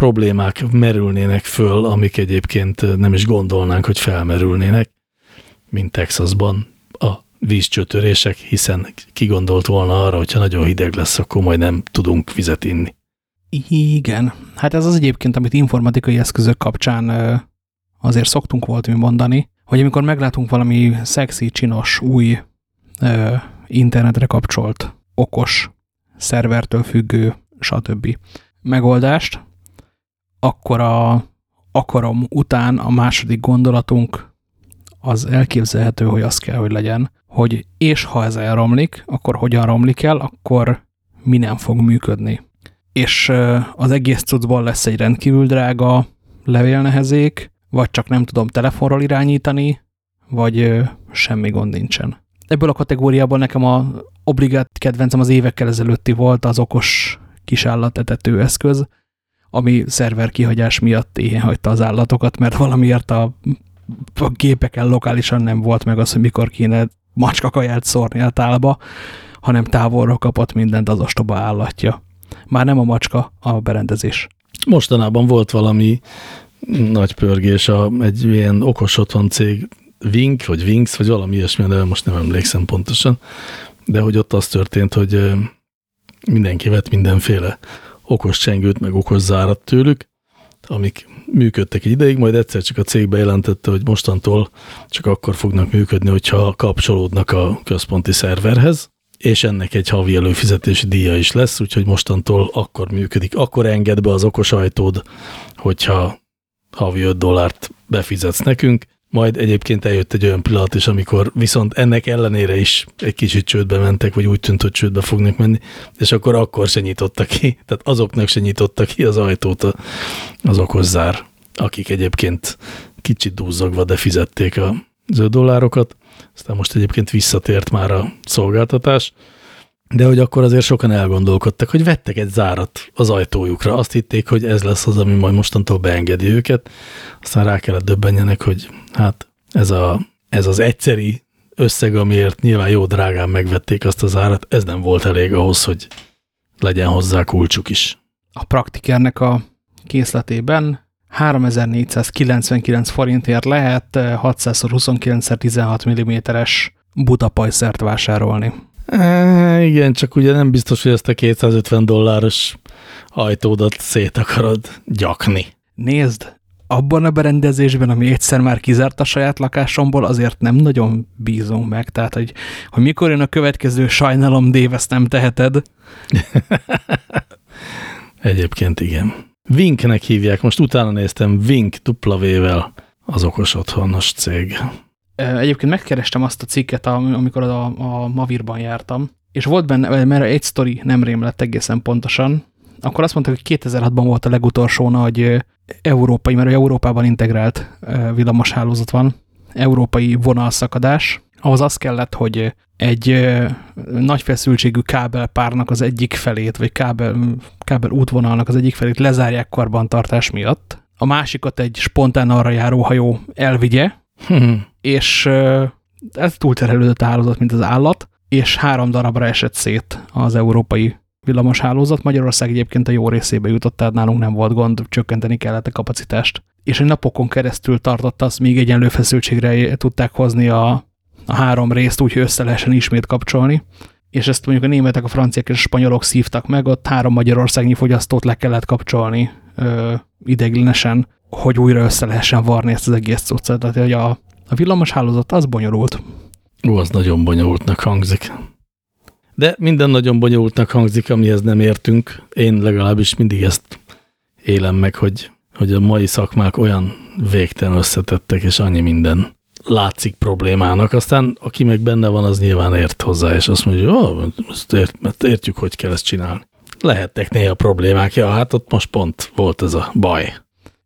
problémák merülnének föl, amik egyébként nem is gondolnánk, hogy felmerülnének, mint Texasban a vízcsötörések, hiszen kigondolt volna arra, hogyha nagyon hideg lesz, akkor majd nem tudunk vizet inni. Igen. Hát ez az egyébként, amit informatikai eszközök kapcsán azért szoktunk volt mi mondani, hogy amikor meglátunk valami szexi, csinos, új internetre kapcsolt, okos, szervertől függő, stb. megoldást, akkor a akarom után a második gondolatunk az elképzelhető, hogy az kell, hogy legyen, hogy és ha ez elromlik, akkor hogyan romlik el, akkor mi nem fog működni. És az egész cuccból lesz egy rendkívül drága levélnehezék, vagy csak nem tudom telefonról irányítani, vagy semmi gond nincsen. Ebből a kategóriából nekem a obligát kedvencem az évekkel ezelőtti volt az okos kisállatetető eszköz, ami szerver kihagyás miatt éhen hagyta az állatokat, mert valamiért a, a gépeken lokálisan nem volt meg az, hogy mikor kéne macskakaját szórni a tálba, hanem távolról kapott mindent az ostoba állatja. Már nem a macska, a berendezés. Mostanában volt valami nagy pörgés, a, egy ilyen okos otthon cég, Wink, vagy Winks, vagy valami ilyesmi, de most nem emlékszem pontosan, de hogy ott az történt, hogy mindenki vett mindenféle okos csengőt, meg okos zárat tőlük, amik működtek egy ideig, majd egyszer csak a cég bejelentette, hogy mostantól csak akkor fognak működni, hogyha kapcsolódnak a központi szerverhez, és ennek egy havi előfizetési díja is lesz, úgyhogy mostantól akkor működik, akkor enged be az okos ajtód, hogyha havi 5 dollárt befizetsz nekünk, majd egyébként eljött egy olyan pillanat is, amikor viszont ennek ellenére is egy kicsit csődbe mentek, vagy úgy tűnt, hogy csődbe fognak menni, és akkor akkor se nyitotta ki, <laughs> tehát azoknak se nyitotta ki az ajtót az okozzár, akik egyébként kicsit dúzzogva, de fizették a zöld dollárokat, aztán most egyébként visszatért már a szolgáltatás, de hogy akkor azért sokan elgondolkodtak, hogy vettek egy zárat az ajtójukra. Azt hitték, hogy ez lesz az, ami majd mostantól beengedi őket. Aztán rá kellett döbbenjenek, hogy hát ez, a, ez az egyszeri összeg, amiért nyilván jó drágán megvették azt az árat, ez nem volt elég ahhoz, hogy legyen hozzá kulcsuk is. A praktikernek a készletében 3499 forintért lehet 600x29x16 mm-es Budapajszert vásárolni. E, igen, csak ugye nem biztos, hogy ezt a 250 dolláros ajtódat szét akarod gyakni. Nézd, abban a berendezésben, ami egyszer már kizárt a saját lakásomból, azért nem nagyon bízunk meg. Tehát, hogy, hogy mikor jön a következő sajnálom dév, ezt nem teheted. <laughs> Egyébként igen. Winknek hívják, most utána néztem, Wink W-vel az okos otthonos cég. Egyébként megkerestem azt a cikket, amikor a, a Mavirban jártam, és volt benne, mert egy sztori nem rém lett egészen pontosan, akkor azt mondták, hogy 2006-ban volt a legutolsó nagy európai, mert Európában integrált villamoshálózat van, európai vonalszakadás, ahhoz az kellett, hogy egy nagy feszültségű kábelpárnak az egyik felét, vagy kábel, kábel útvonalnak az egyik felét lezárják karbantartás miatt, a másikat egy spontán arra járó hajó elvigye, <laughs> és ez túlterhelődött a hálózat, mint az állat, és három darabra esett szét az európai villamos hálózat. Magyarország egyébként a jó részébe jutott, tehát nálunk nem volt gond, csökkenteni kellett a kapacitást. És egy napokon keresztül tartott az, míg egyenlő feszültségre tudták hozni a, a három részt, úgyhogy össze lehessen ismét kapcsolni. És ezt mondjuk a németek, a franciák és a spanyolok szívtak meg, ott három magyarországnyi fogyasztót le kellett kapcsolni ö, ideiglenesen, hogy újra össze lehessen varni ezt az egész cuccot. Tehát, hogy a, a villamos hálózat az bonyolult. Ó, az nagyon bonyolultnak hangzik. De minden nagyon bonyolultnak hangzik, amihez nem értünk. Én legalábbis mindig ezt élem meg, hogy, hogy a mai szakmák olyan végtelen összetettek, és annyi minden látszik problémának. Aztán aki meg benne van, az nyilván ért hozzá, és azt mondja, hogy oh, ezt ért, értjük, hogy kell ezt csinálni. Lehetnek néha problémák. Ja, hát ott most pont volt ez a baj.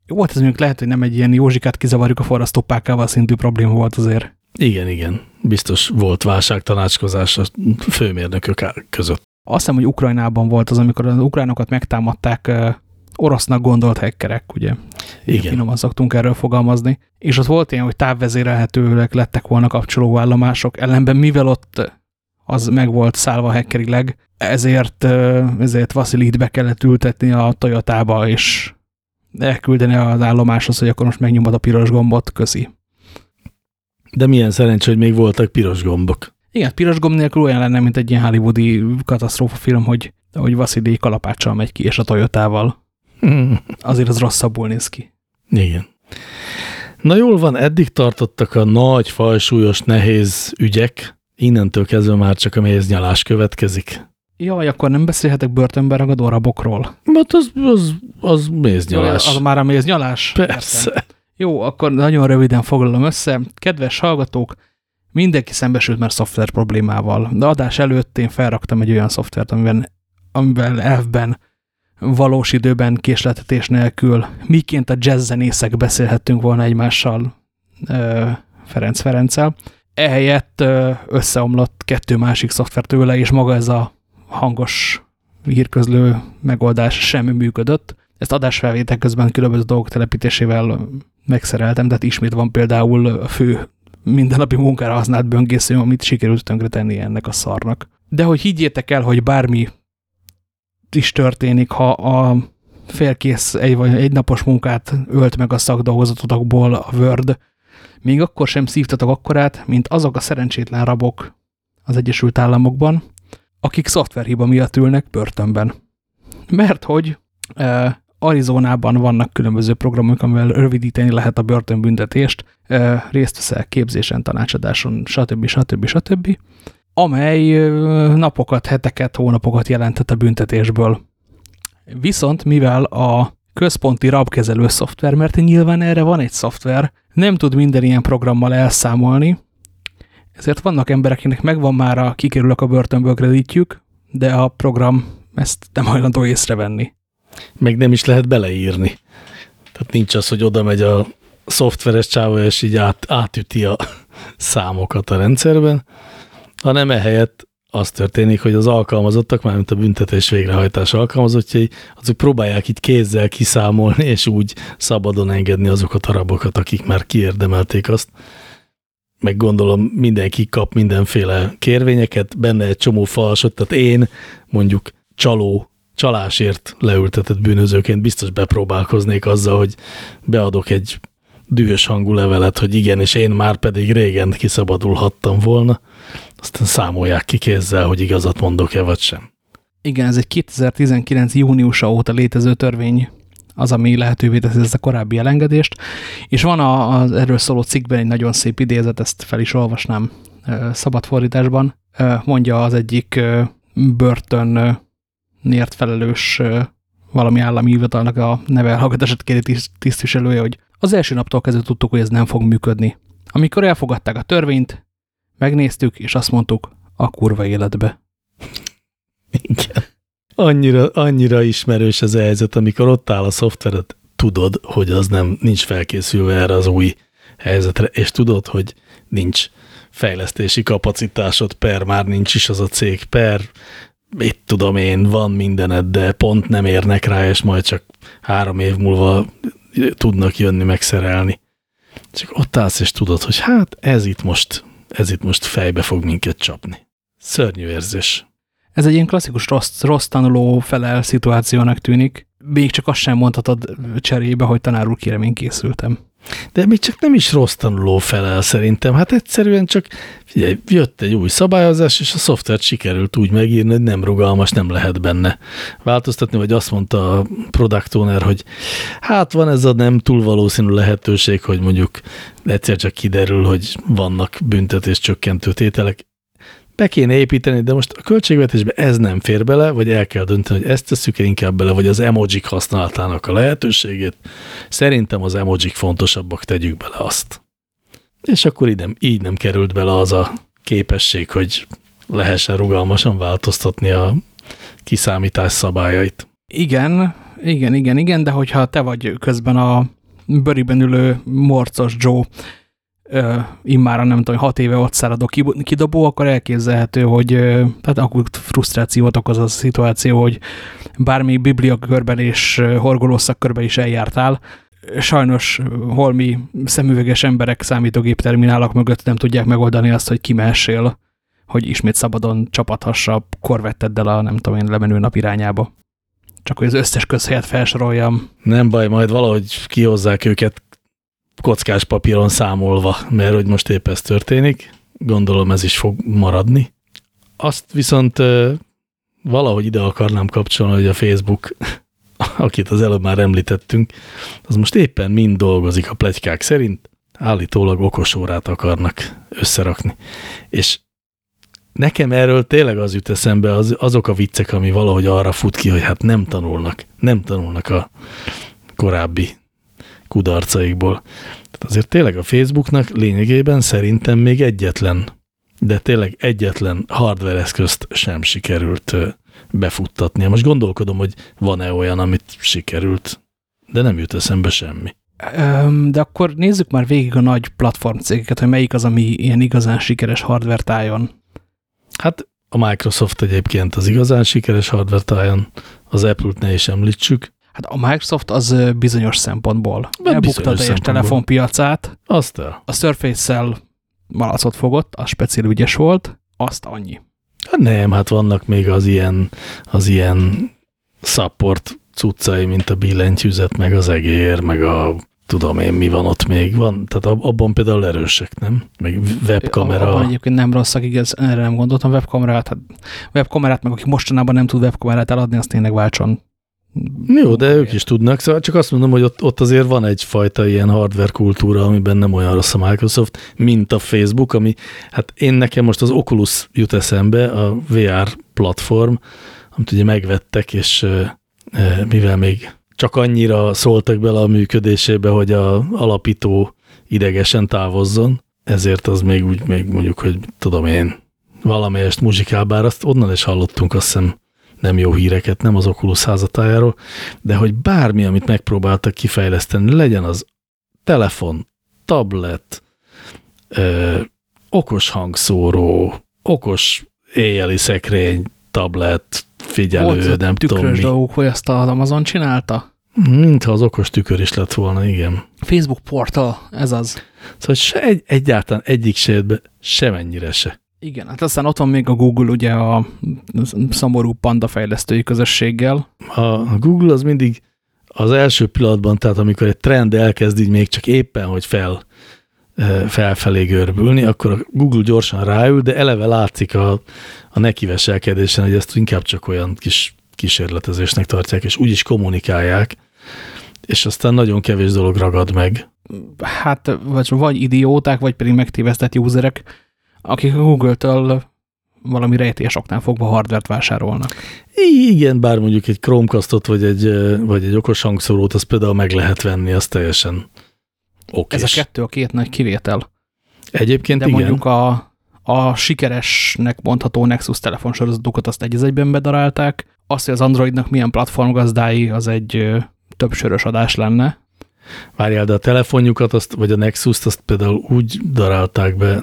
Jó, hát ez mondjuk lehet, hogy nem egy ilyen Józsikát kizavarjuk a forrasztópákával szintű probléma volt azért. Igen, igen. Biztos volt válságtanácskozás a főmérnökök között. Azt hiszem, hogy Ukrajnában volt az, amikor az ukránokat megtámadták orosznak gondolt hackerek, ugye? Igen. Finoman szoktunk erről fogalmazni. És ott volt ilyen, hogy távvezérelhetőleg lettek volna kapcsolóállomások, ellenben mivel ott az meg volt szállva hackerileg, ezért, ezért Vasilit be kellett ültetni a Toyotába, és elküldeni az állomáshoz, hogy akkor most megnyomod a piros gombot, közi. De milyen szerencsé, hogy még voltak piros gombok. Igen, piros gomb nélkül olyan lenne, mint egy ilyen hollywoodi katasztrófa film, hogy, hogy Vasszili kalapáccsal megy ki, és a Toyotával. <laughs> Azért az rosszabbul néz ki. Igen. Na jól van, eddig tartottak a nagy, fajsúlyos, nehéz ügyek, innentől kezdve már csak a méznyalás következik. Jaj, akkor nem beszélhetek börtönben ragadó rabokról. Hát az, az, az méznyalás. Az már a méznyalás? Persze. Értem. Jó, akkor nagyon röviden foglalom össze. Kedves hallgatók, mindenki szembesült már szoftver problémával. De adás előtt én felraktam egy olyan szoftvert, amiben, amivel elfben valós időben késletetés nélkül miként a jazz zenészek beszélhettünk volna egymással Ferenc Ferenccel. Ehelyett összeomlott kettő másik szoftver tőle, és maga ez a hangos hírközlő megoldás sem működött. Ezt adásfelvétel közben különböző dolgok telepítésével megszereltem, tehát ismét van például a fő mindennapi munkára használt böngésző, amit sikerült tönkretenni ennek a szarnak. De hogy higgyétek el, hogy bármi is történik, ha a félkész egy vagy egy napos munkát ölt meg a szakdolgozatotokból a Word, még akkor sem szívtatok akkorát, mint azok a szerencsétlen rabok az Egyesült Államokban, akik szoftverhiba miatt ülnek börtönben. Mert hogy e, Arizonában vannak különböző programok, amivel rövidíteni lehet a börtönbüntetést, e, részt veszel képzésen, tanácsadáson, stb. stb. stb amely napokat, heteket, hónapokat jelentett a büntetésből. Viszont mivel a központi rabkezelő szoftver, mert nyilván erre van egy szoftver, nem tud minden ilyen programmal elszámolni, ezért vannak emberek, akiknek megvan már a kikerülök a börtönből kreditjük, de a program ezt nem hajlandó észrevenni. Meg nem is lehet beleírni. Tehát nincs az, hogy oda megy a szoftveres csávó, és így át, átüti a <laughs> számokat a rendszerben, hanem ehelyett az történik, hogy az alkalmazottak, mármint a büntetés végrehajtás alkalmazottjai, azok próbálják itt kézzel kiszámolni, és úgy szabadon engedni azokat a rabokat, akik már kiérdemelték azt. Meg gondolom mindenki kap mindenféle kérvényeket, benne egy csomó falsot, tehát én mondjuk csaló, csalásért leültetett bűnözőként biztos bepróbálkoznék azzal, hogy beadok egy dühös hangú levelet, hogy igen, és én már pedig régen kiszabadulhattam volna aztán számolják ki kézzel, hogy igazat mondok-e vagy sem. Igen, ez egy 2019. júniusa óta létező törvény, az, ami lehetővé teszi ezt a korábbi elengedést, és van az erről szóló cikkben egy nagyon szép idézet, ezt fel is olvasnám szabad fordításban. Mondja az egyik börtön nért felelős valami állami hivatalnak a neve elhallgatását kéri tisztviselője, hogy az első naptól kezdve tudtuk, hogy ez nem fog működni. Amikor elfogadták a törvényt, Megnéztük, és azt mondtuk, a kurva életbe. Igen. Annyira, annyira ismerős ez a helyzet, amikor ott áll a szoftveret, tudod, hogy az nem nincs felkészülve erre az új helyzetre, és tudod, hogy nincs fejlesztési kapacitásod, per már nincs is az a cég, per itt tudom én, van mindened, de pont nem érnek rá, és majd csak három év múlva tudnak jönni megszerelni. Csak ott állsz, és tudod, hogy hát ez itt most ez itt most fejbe fog minket csapni. Szörnyű érzés. Ez egy ilyen klasszikus rossz, rossz tanuló felel szituációnak tűnik. Még csak azt sem mondhatod cserébe, hogy tanár úr, kérem, én készültem. De még csak nem is rossz tanuló felel szerintem. Hát egyszerűen csak figyelj, jött egy új szabályozás, és a szoftvert sikerült úgy megírni, hogy nem rugalmas, nem lehet benne változtatni, vagy azt mondta a product owner, hogy hát van ez a nem túl valószínű lehetőség, hogy mondjuk egyszer csak kiderül, hogy vannak büntetés csökkentő tételek be kéne építeni, de most a költségvetésbe ez nem fér bele, vagy el kell dönteni, hogy ezt tesszük -e inkább bele, vagy az emojik használatának a lehetőségét. Szerintem az emojik fontosabbak, tegyük bele azt. És akkor így nem, így nem került bele az a képesség, hogy lehessen rugalmasan változtatni a kiszámítás szabályait. Igen, igen, igen, igen, de hogyha te vagy közben a bőriben ülő morcos Joe, immára nem tudom, hat éve ott száradó kidobó, akkor elképzelhető, hogy tehát akkor frusztrációt okoz az a szituáció, hogy bármi bibliakörben és horgolószakkörben is eljártál, sajnos holmi szemüveges emberek számítógép terminálok mögött nem tudják megoldani azt, hogy kimessél, hogy ismét szabadon csapathassa korvetteddel a nem tudom én lemenő nap irányába. Csak hogy az összes közhelyet felsoroljam. Nem baj, majd valahogy kihozzák őket kockás papíron számolva, mert hogy most épp ez történik. Gondolom ez is fog maradni. Azt viszont valahogy ide akarnám kapcsolni, hogy a Facebook, <laughs> akit az előbb már említettünk, az most éppen mind dolgozik a plegykák szerint, állítólag okos órát akarnak összerakni. És nekem erről tényleg az jut eszembe, az, azok a viccek, ami valahogy arra fut ki, hogy hát nem tanulnak, nem tanulnak a korábbi kudarcaikból. Tehát azért tényleg a Facebooknak lényegében szerintem még egyetlen, de tényleg egyetlen hardware eszközt sem sikerült befuttatnia. Most gondolkodom, hogy van-e olyan, amit sikerült, de nem jut eszembe semmi. De akkor nézzük már végig a nagy platformcégeket, hogy melyik az, ami ilyen igazán sikeres hardware tájon. Hát a Microsoft egyébként az igazán sikeres hardware tájon, az Apple-t ne is említsük. Hát a Microsoft az bizonyos szempontból hát elbukta a teljes telefonpiacát. Azt el. A Surface-szel malacot fogott, az speciál ügyes volt, azt annyi. Hát nem, hát vannak még az ilyen, az ilyen support cuccai, mint a billentyűzet, meg az egér, meg a tudom én, mi van ott még. Van, tehát abban például erősek, nem? Meg webkamera. Abban egyébként nem rosszak, igaz, erre nem gondoltam webkamerát. Hát webkamerát, meg aki mostanában nem tud webkamerát eladni, azt tényleg váltson. Jó, de ők is tudnak, szóval csak azt mondom, hogy ott, ott azért van egyfajta ilyen hardware kultúra, amiben nem olyan rossz a Microsoft, mint a Facebook, ami, hát én nekem most az Oculus jut eszembe, a VR platform, amit ugye megvettek, és mivel még csak annyira szóltak bele a működésébe, hogy a alapító idegesen távozzon, ezért az még úgy, még mondjuk, hogy tudom én, valamelyest muzsikál, bár azt onnan is hallottunk, azt hiszem nem jó híreket, nem az Oculus házatájáról, de hogy bármi, amit megpróbáltak kifejleszteni, legyen az telefon, tablet, ö, okos hangszóró, okos éjjeli szekrény, tablet, figyelő, Volt nem tudom mi. dolgok, hogy ezt az Amazon csinálta? Mintha az okos tükör is lett volna, igen. Facebook portal, ez az. Szóval se egy, egyáltalán egyik se semennyire se. Igen, hát aztán ott van még a Google, ugye a szomorú panda fejlesztői közösséggel. A, Google az mindig az első pillanatban, tehát amikor egy trend elkezd így még csak éppen, hogy fel, felfelé görbülni, akkor a Google gyorsan ráül, de eleve látszik a, a nekiveselkedésen, hogy ezt inkább csak olyan kis kísérletezésnek tartják, és úgy is kommunikálják, és aztán nagyon kevés dolog ragad meg. Hát, vagy, vagy idióták, vagy pedig megtévesztett userek, akik a Google-től valami rejtélyes oknál fogva hardvert vásárolnak. Igen, bár mondjuk egy Chromecastot vagy egy, vagy egy okos hangszórót, az például meg lehet venni, az teljesen okés. Ez a kettő a két nagy kivétel. Egyébként De igen. mondjuk a, a sikeresnek mondható Nexus telefonsorozatokat azt egy egyben bedarálták. Azt, hogy az Androidnak milyen platformgazdái, az egy több sörös adás lenne. Várjál, de a telefonjukat, azt, vagy a Nexus-t azt például úgy darálták be,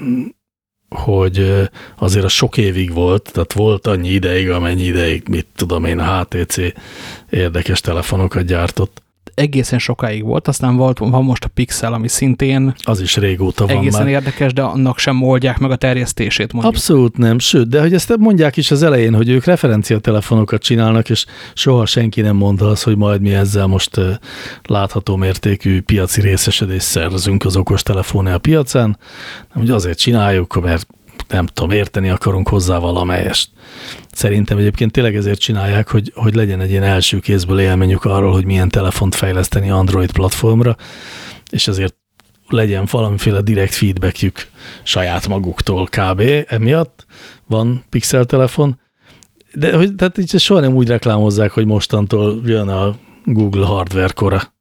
hogy azért a sok évig volt, tehát volt annyi ideig, amennyi ideig, mit tudom én, a HTC érdekes telefonokat gyártott egészen sokáig volt, aztán volt, van most a Pixel, ami szintén az is régóta van egészen már. érdekes, de annak sem oldják meg a terjesztését. Mondjuk. Abszolút nem, sőt, de hogy ezt mondják is az elején, hogy ők referenciatelefonokat csinálnak, és soha senki nem mondta azt, hogy majd mi ezzel most látható mértékű piaci részesedést szerzünk az okos a piacán, hogy azért csináljuk, mert nem tudom, érteni akarunk hozzá valamelyest. Szerintem egyébként tényleg ezért csinálják, hogy, hogy legyen egy ilyen első kézből élményük arról, hogy milyen telefont fejleszteni Android platformra, és ezért legyen valamiféle direkt feedbackjük saját maguktól kb. Emiatt van Pixel telefon, de hogy, tehát így soha nem úgy reklámozzák, hogy mostantól jön a Google hardware kora.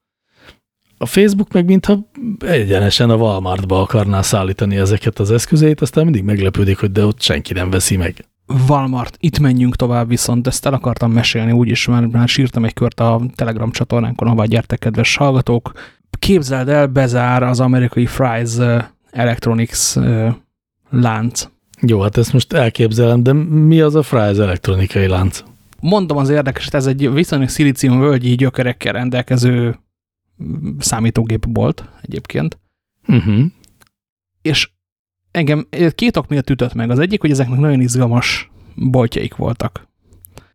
A Facebook meg mintha egyenesen a Walmartba akarná szállítani ezeket az eszközeit, aztán mindig meglepődik, hogy de ott senki nem veszi meg. Walmart, itt menjünk tovább, viszont ezt el akartam mesélni, úgyis már, már sírtam egy kört a Telegram csatornánkon, ahová gyertek, kedves hallgatók. Képzeld el, bezár az amerikai Fry's Electronics lánc. Jó, hát ezt most elképzelem, de mi az a Fry's elektronikai lánc? Mondom az érdekeset, ez egy viszonylag szilícium völgyi gyökerekkel rendelkező számítógép volt egyébként. Uh mhm. -huh. És engem két ok miatt ütött meg. Az egyik, hogy ezeknek nagyon izgalmas boltjaik voltak.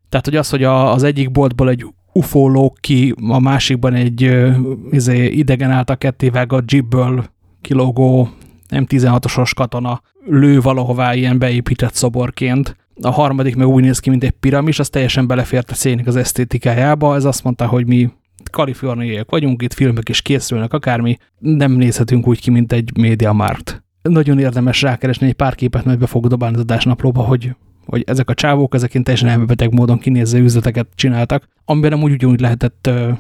Tehát, hogy az, hogy a, az egyik boltból egy ufolók ki, a másikban egy izé, idegen által kettévágott jeepből kilógó M16-osos katona lő valahová ilyen beépített szoborként. A harmadik meg úgy néz ki, mint egy piramis, az teljesen belefért a szénik az esztétikájába. Ez azt mondta, hogy mi kaliforniaiak vagyunk, itt filmek is készülnek, akármi, nem nézhetünk úgy ki, mint egy média márt. Nagyon érdemes rákeresni egy pár képet, mert be fog dobálni az adásnaplóba, hogy, hogy ezek a csávók, ezek teljesen elmebeteg módon kinéző üzleteket csináltak, amiben nem úgy ugyanúgy lehetett ö,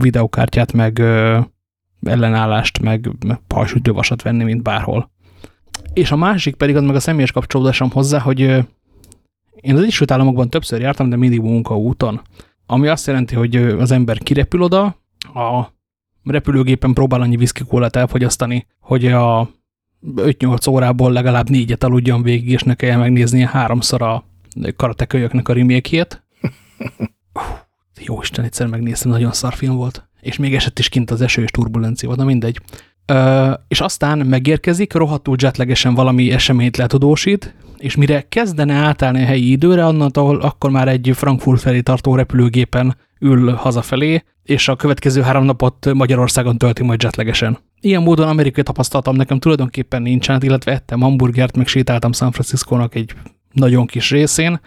videokártyát, meg ö, ellenállást, meg, meg pajsútjövasat venni, mint bárhol. És a másik pedig az meg a személyes kapcsolódásom hozzá, hogy én az Egyesült Államokban többször jártam, de mindig munkaúton ami azt jelenti, hogy az ember kirepül oda, a repülőgépen próbál annyi viszkikólát elfogyasztani, hogy a 5-8 órából legalább négyet aludjon végig, és ne kelljen megnézni háromszor a karatekölyöknek a remékjét. Jó Isten, egyszer megnéztem, nagyon szar film volt. És még esett is kint az eső és turbulencia volt, na mindegy. Ö, és aztán megérkezik, rohadtul jetlegesen valami eseményt letudósít, és mire kezdene átállni a helyi időre, annantól akkor már egy Frankfurt felé tartó repülőgépen ül hazafelé, és a következő három napot Magyarországon tölti majd jetlegesen. Ilyen módon amerikai tapasztalatom nekem tulajdonképpen nincsen, illetve ettem hamburgert, meg sétáltam San Francisco-nak egy nagyon kis részén,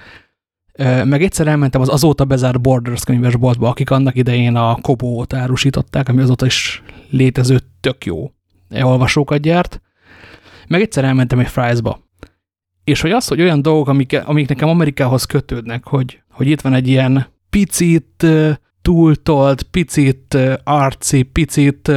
meg egyszer elmentem az azóta bezárt Borders könyvesboltba, akik annak idején a Kobót árusították, ami azóta is létező tök jó olvasókat gyárt. Meg egyszer elmentem egy Fry's-ba. És hogy az, hogy olyan dolgok, amik, amik nekem Amerikához kötődnek, hogy, hogy itt van egy ilyen picit túltolt, picit arci, picit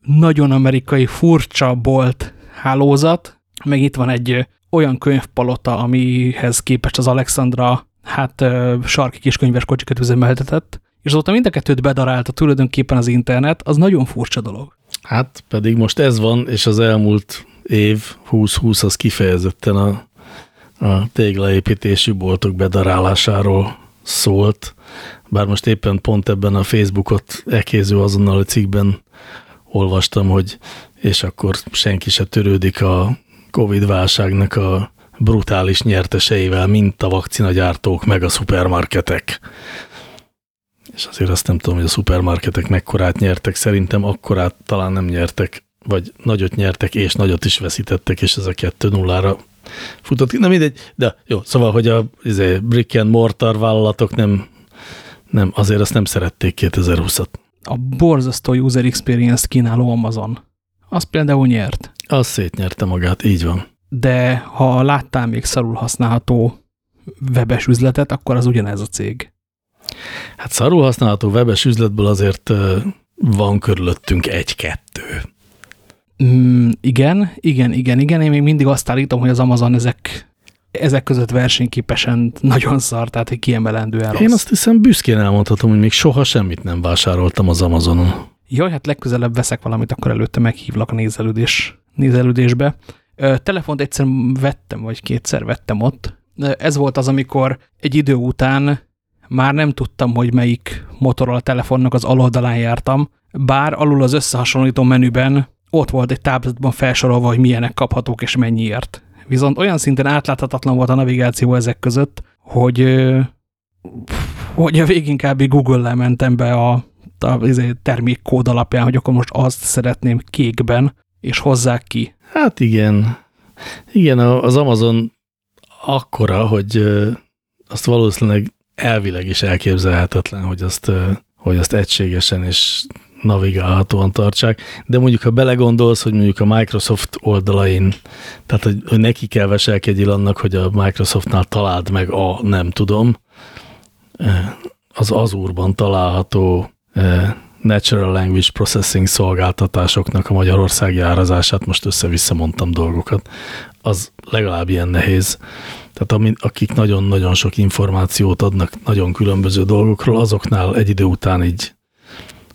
nagyon amerikai furcsa bolt hálózat, meg itt van egy olyan könyvpalota, amihez képest az Alexandra hát sarki kis könyves kocsikat üzemeltetett, és azóta mind a kettőt bedarálta tulajdonképpen az internet, az nagyon furcsa dolog. Hát pedig most ez van, és az elmúlt év 2020 az kifejezetten a a téglaépítésű boltok bedarálásáról szólt, bár most éppen pont ebben a Facebookot ekéző azonnal cikkben olvastam, hogy és akkor senki se törődik a Covid válságnak a brutális nyerteseivel, mint a vakcinagyártók, meg a szupermarketek. És azért azt nem tudom, hogy a szupermarketek mekkorát nyertek, szerintem akkorát talán nem nyertek, vagy nagyot nyertek, és nagyot is veszítettek, és ez a kettő nullára futott ki. Na mindegy, de jó, szóval, hogy a izé, brick and mortar vállalatok nem, nem, azért azt nem szerették 2020-at. A borzasztó user experience kínáló Amazon, az például nyert. Az szétnyerte magát, így van. De ha láttál még szarul használható webes üzletet, akkor az ugyanez a cég. Hát szarul használható webes üzletből azért van körülöttünk egy-kettő. Mm, igen, igen, igen, igen. Én még mindig azt állítom, hogy az Amazon ezek, ezek között versenyképesen <laughs> nagyon szar, tehát egy kiemelendően rossz. Én azt hiszem büszkén elmondhatom, hogy még soha semmit nem vásároltam az Amazonon. Jaj, hát legközelebb veszek valamit, akkor előtte meghívlak a nézelődés, nézelődésbe. Telefont egyszer vettem, vagy kétszer vettem ott. Ez volt az, amikor egy idő után már nem tudtam, hogy melyik Motorola telefonnak az aloldalán jártam, bár alul az összehasonlító menüben ott volt egy táblázatban felsorolva, hogy milyenek kaphatók és mennyiért. Viszont olyan szinten átláthatatlan volt a navigáció ezek között, hogy, hogy a végén kb. Google-le mentem be a, a izé, termékkód alapján, hogy akkor most azt szeretném kékben, és hozzák ki. Hát igen. Igen, az Amazon akkora, hogy azt valószínűleg elvileg is elképzelhetetlen, hogy azt, hogy azt egységesen és navigálhatóan tartsák, de mondjuk, ha belegondolsz, hogy mondjuk a Microsoft oldalain, tehát hogy, neki kell veselkedjél annak, hogy a Microsoftnál találd meg a nem tudom, eh, az Azure-ban található eh, Natural Language Processing szolgáltatásoknak a magyarországi árazását, most össze-vissza mondtam dolgokat, az legalább ilyen nehéz. Tehát akik nagyon-nagyon sok információt adnak nagyon különböző dolgokról, azoknál egy idő után így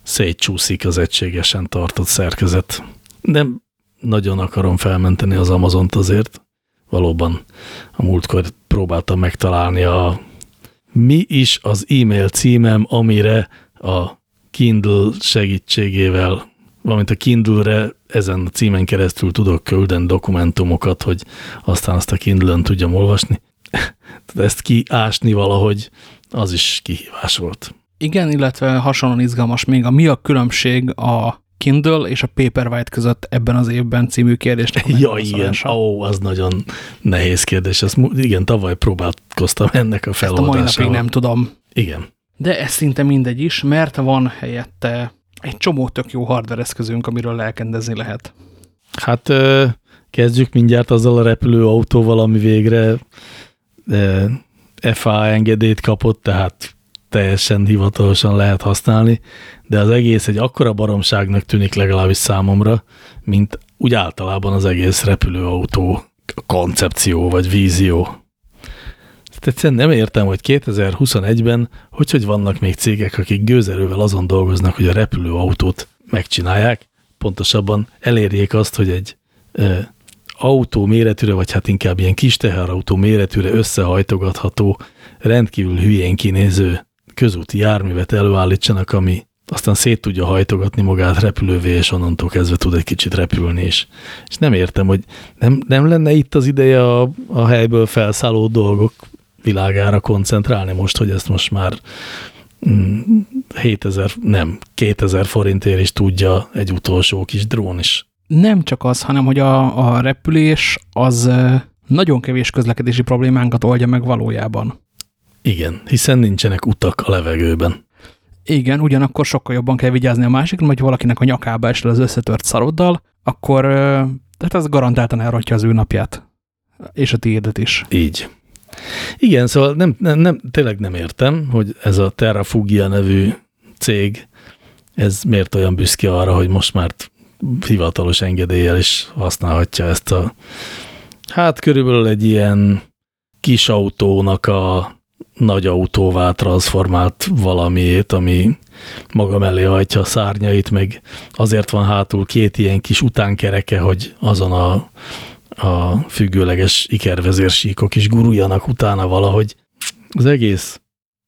szétcsúszik az egységesen tartott szerkezet. Nem nagyon akarom felmenteni az Amazont azért. Valóban a múltkor próbáltam megtalálni a mi is az e-mail címem, amire a Kindle segítségével, valamint a Kindle-re ezen a címen keresztül tudok küldeni dokumentumokat, hogy aztán azt a Kindle-en tudjam olvasni. <laughs> Ezt kiásni valahogy, az is kihívás volt. Igen, illetve hasonlóan izgalmas még a mi a különbség a Kindle és a Paperwhite között ebben az évben című kérdésnek. Ja, igen, ó, az nagyon nehéz kérdés. Ezt, igen, tavaly próbálkoztam ennek a feloldásával. Ezt a mai napig nem tudom. Igen. De ez szinte mindegy is, mert van helyette egy csomó tök jó hardware eszközünk, amiről lelkendezni lehet. Hát kezdjük mindjárt azzal a repülőautóval, ami végre FA engedélyt kapott, tehát teljesen hivatalosan lehet használni, de az egész egy akkora baromságnak tűnik legalábbis számomra, mint úgy általában az egész repülőautó koncepció vagy vízió. Tehát egyszerűen nem értem, hogy 2021-ben hogy, hogy vannak még cégek, akik gőzerővel azon dolgoznak, hogy a repülőautót megcsinálják, pontosabban elérjék azt, hogy egy e, autó méretűre, vagy hát inkább ilyen kis teherautó méretűre összehajtogatható, rendkívül hülyén kinéző közúti járművet előállítsanak, ami aztán szét tudja hajtogatni magát repülővé, és onnantól kezdve tud egy kicsit repülni is. És nem értem, hogy nem, nem lenne itt az ideje a, a helyből felszálló dolgok világára koncentrálni most, hogy ezt most már 7000, mm, nem, 2000 forintért is tudja egy utolsó kis drón is. Nem csak az, hanem hogy a, a repülés az nagyon kevés közlekedési problémánkat oldja meg valójában. Igen, hiszen nincsenek utak a levegőben. Igen, ugyanakkor sokkal jobban kell vigyázni a másikra, hogy valakinek a nyakába esel az összetört szaroddal, akkor tehát ez garantáltan elrontja az ő napját. És a tiédet is. Így. Igen, szóval nem, nem, nem, tényleg nem értem, hogy ez a Terrafugia nevű cég, ez miért olyan büszke arra, hogy most már hivatalos engedéllyel is használhatja ezt a, hát körülbelül egy ilyen kis autónak a nagy autóvá transformált valamiét, ami maga mellé hajtja a szárnyait, meg azért van hátul két ilyen kis utánkereke, hogy azon a, a függőleges ikervezérsíkok is guruljanak utána valahogy. Az egész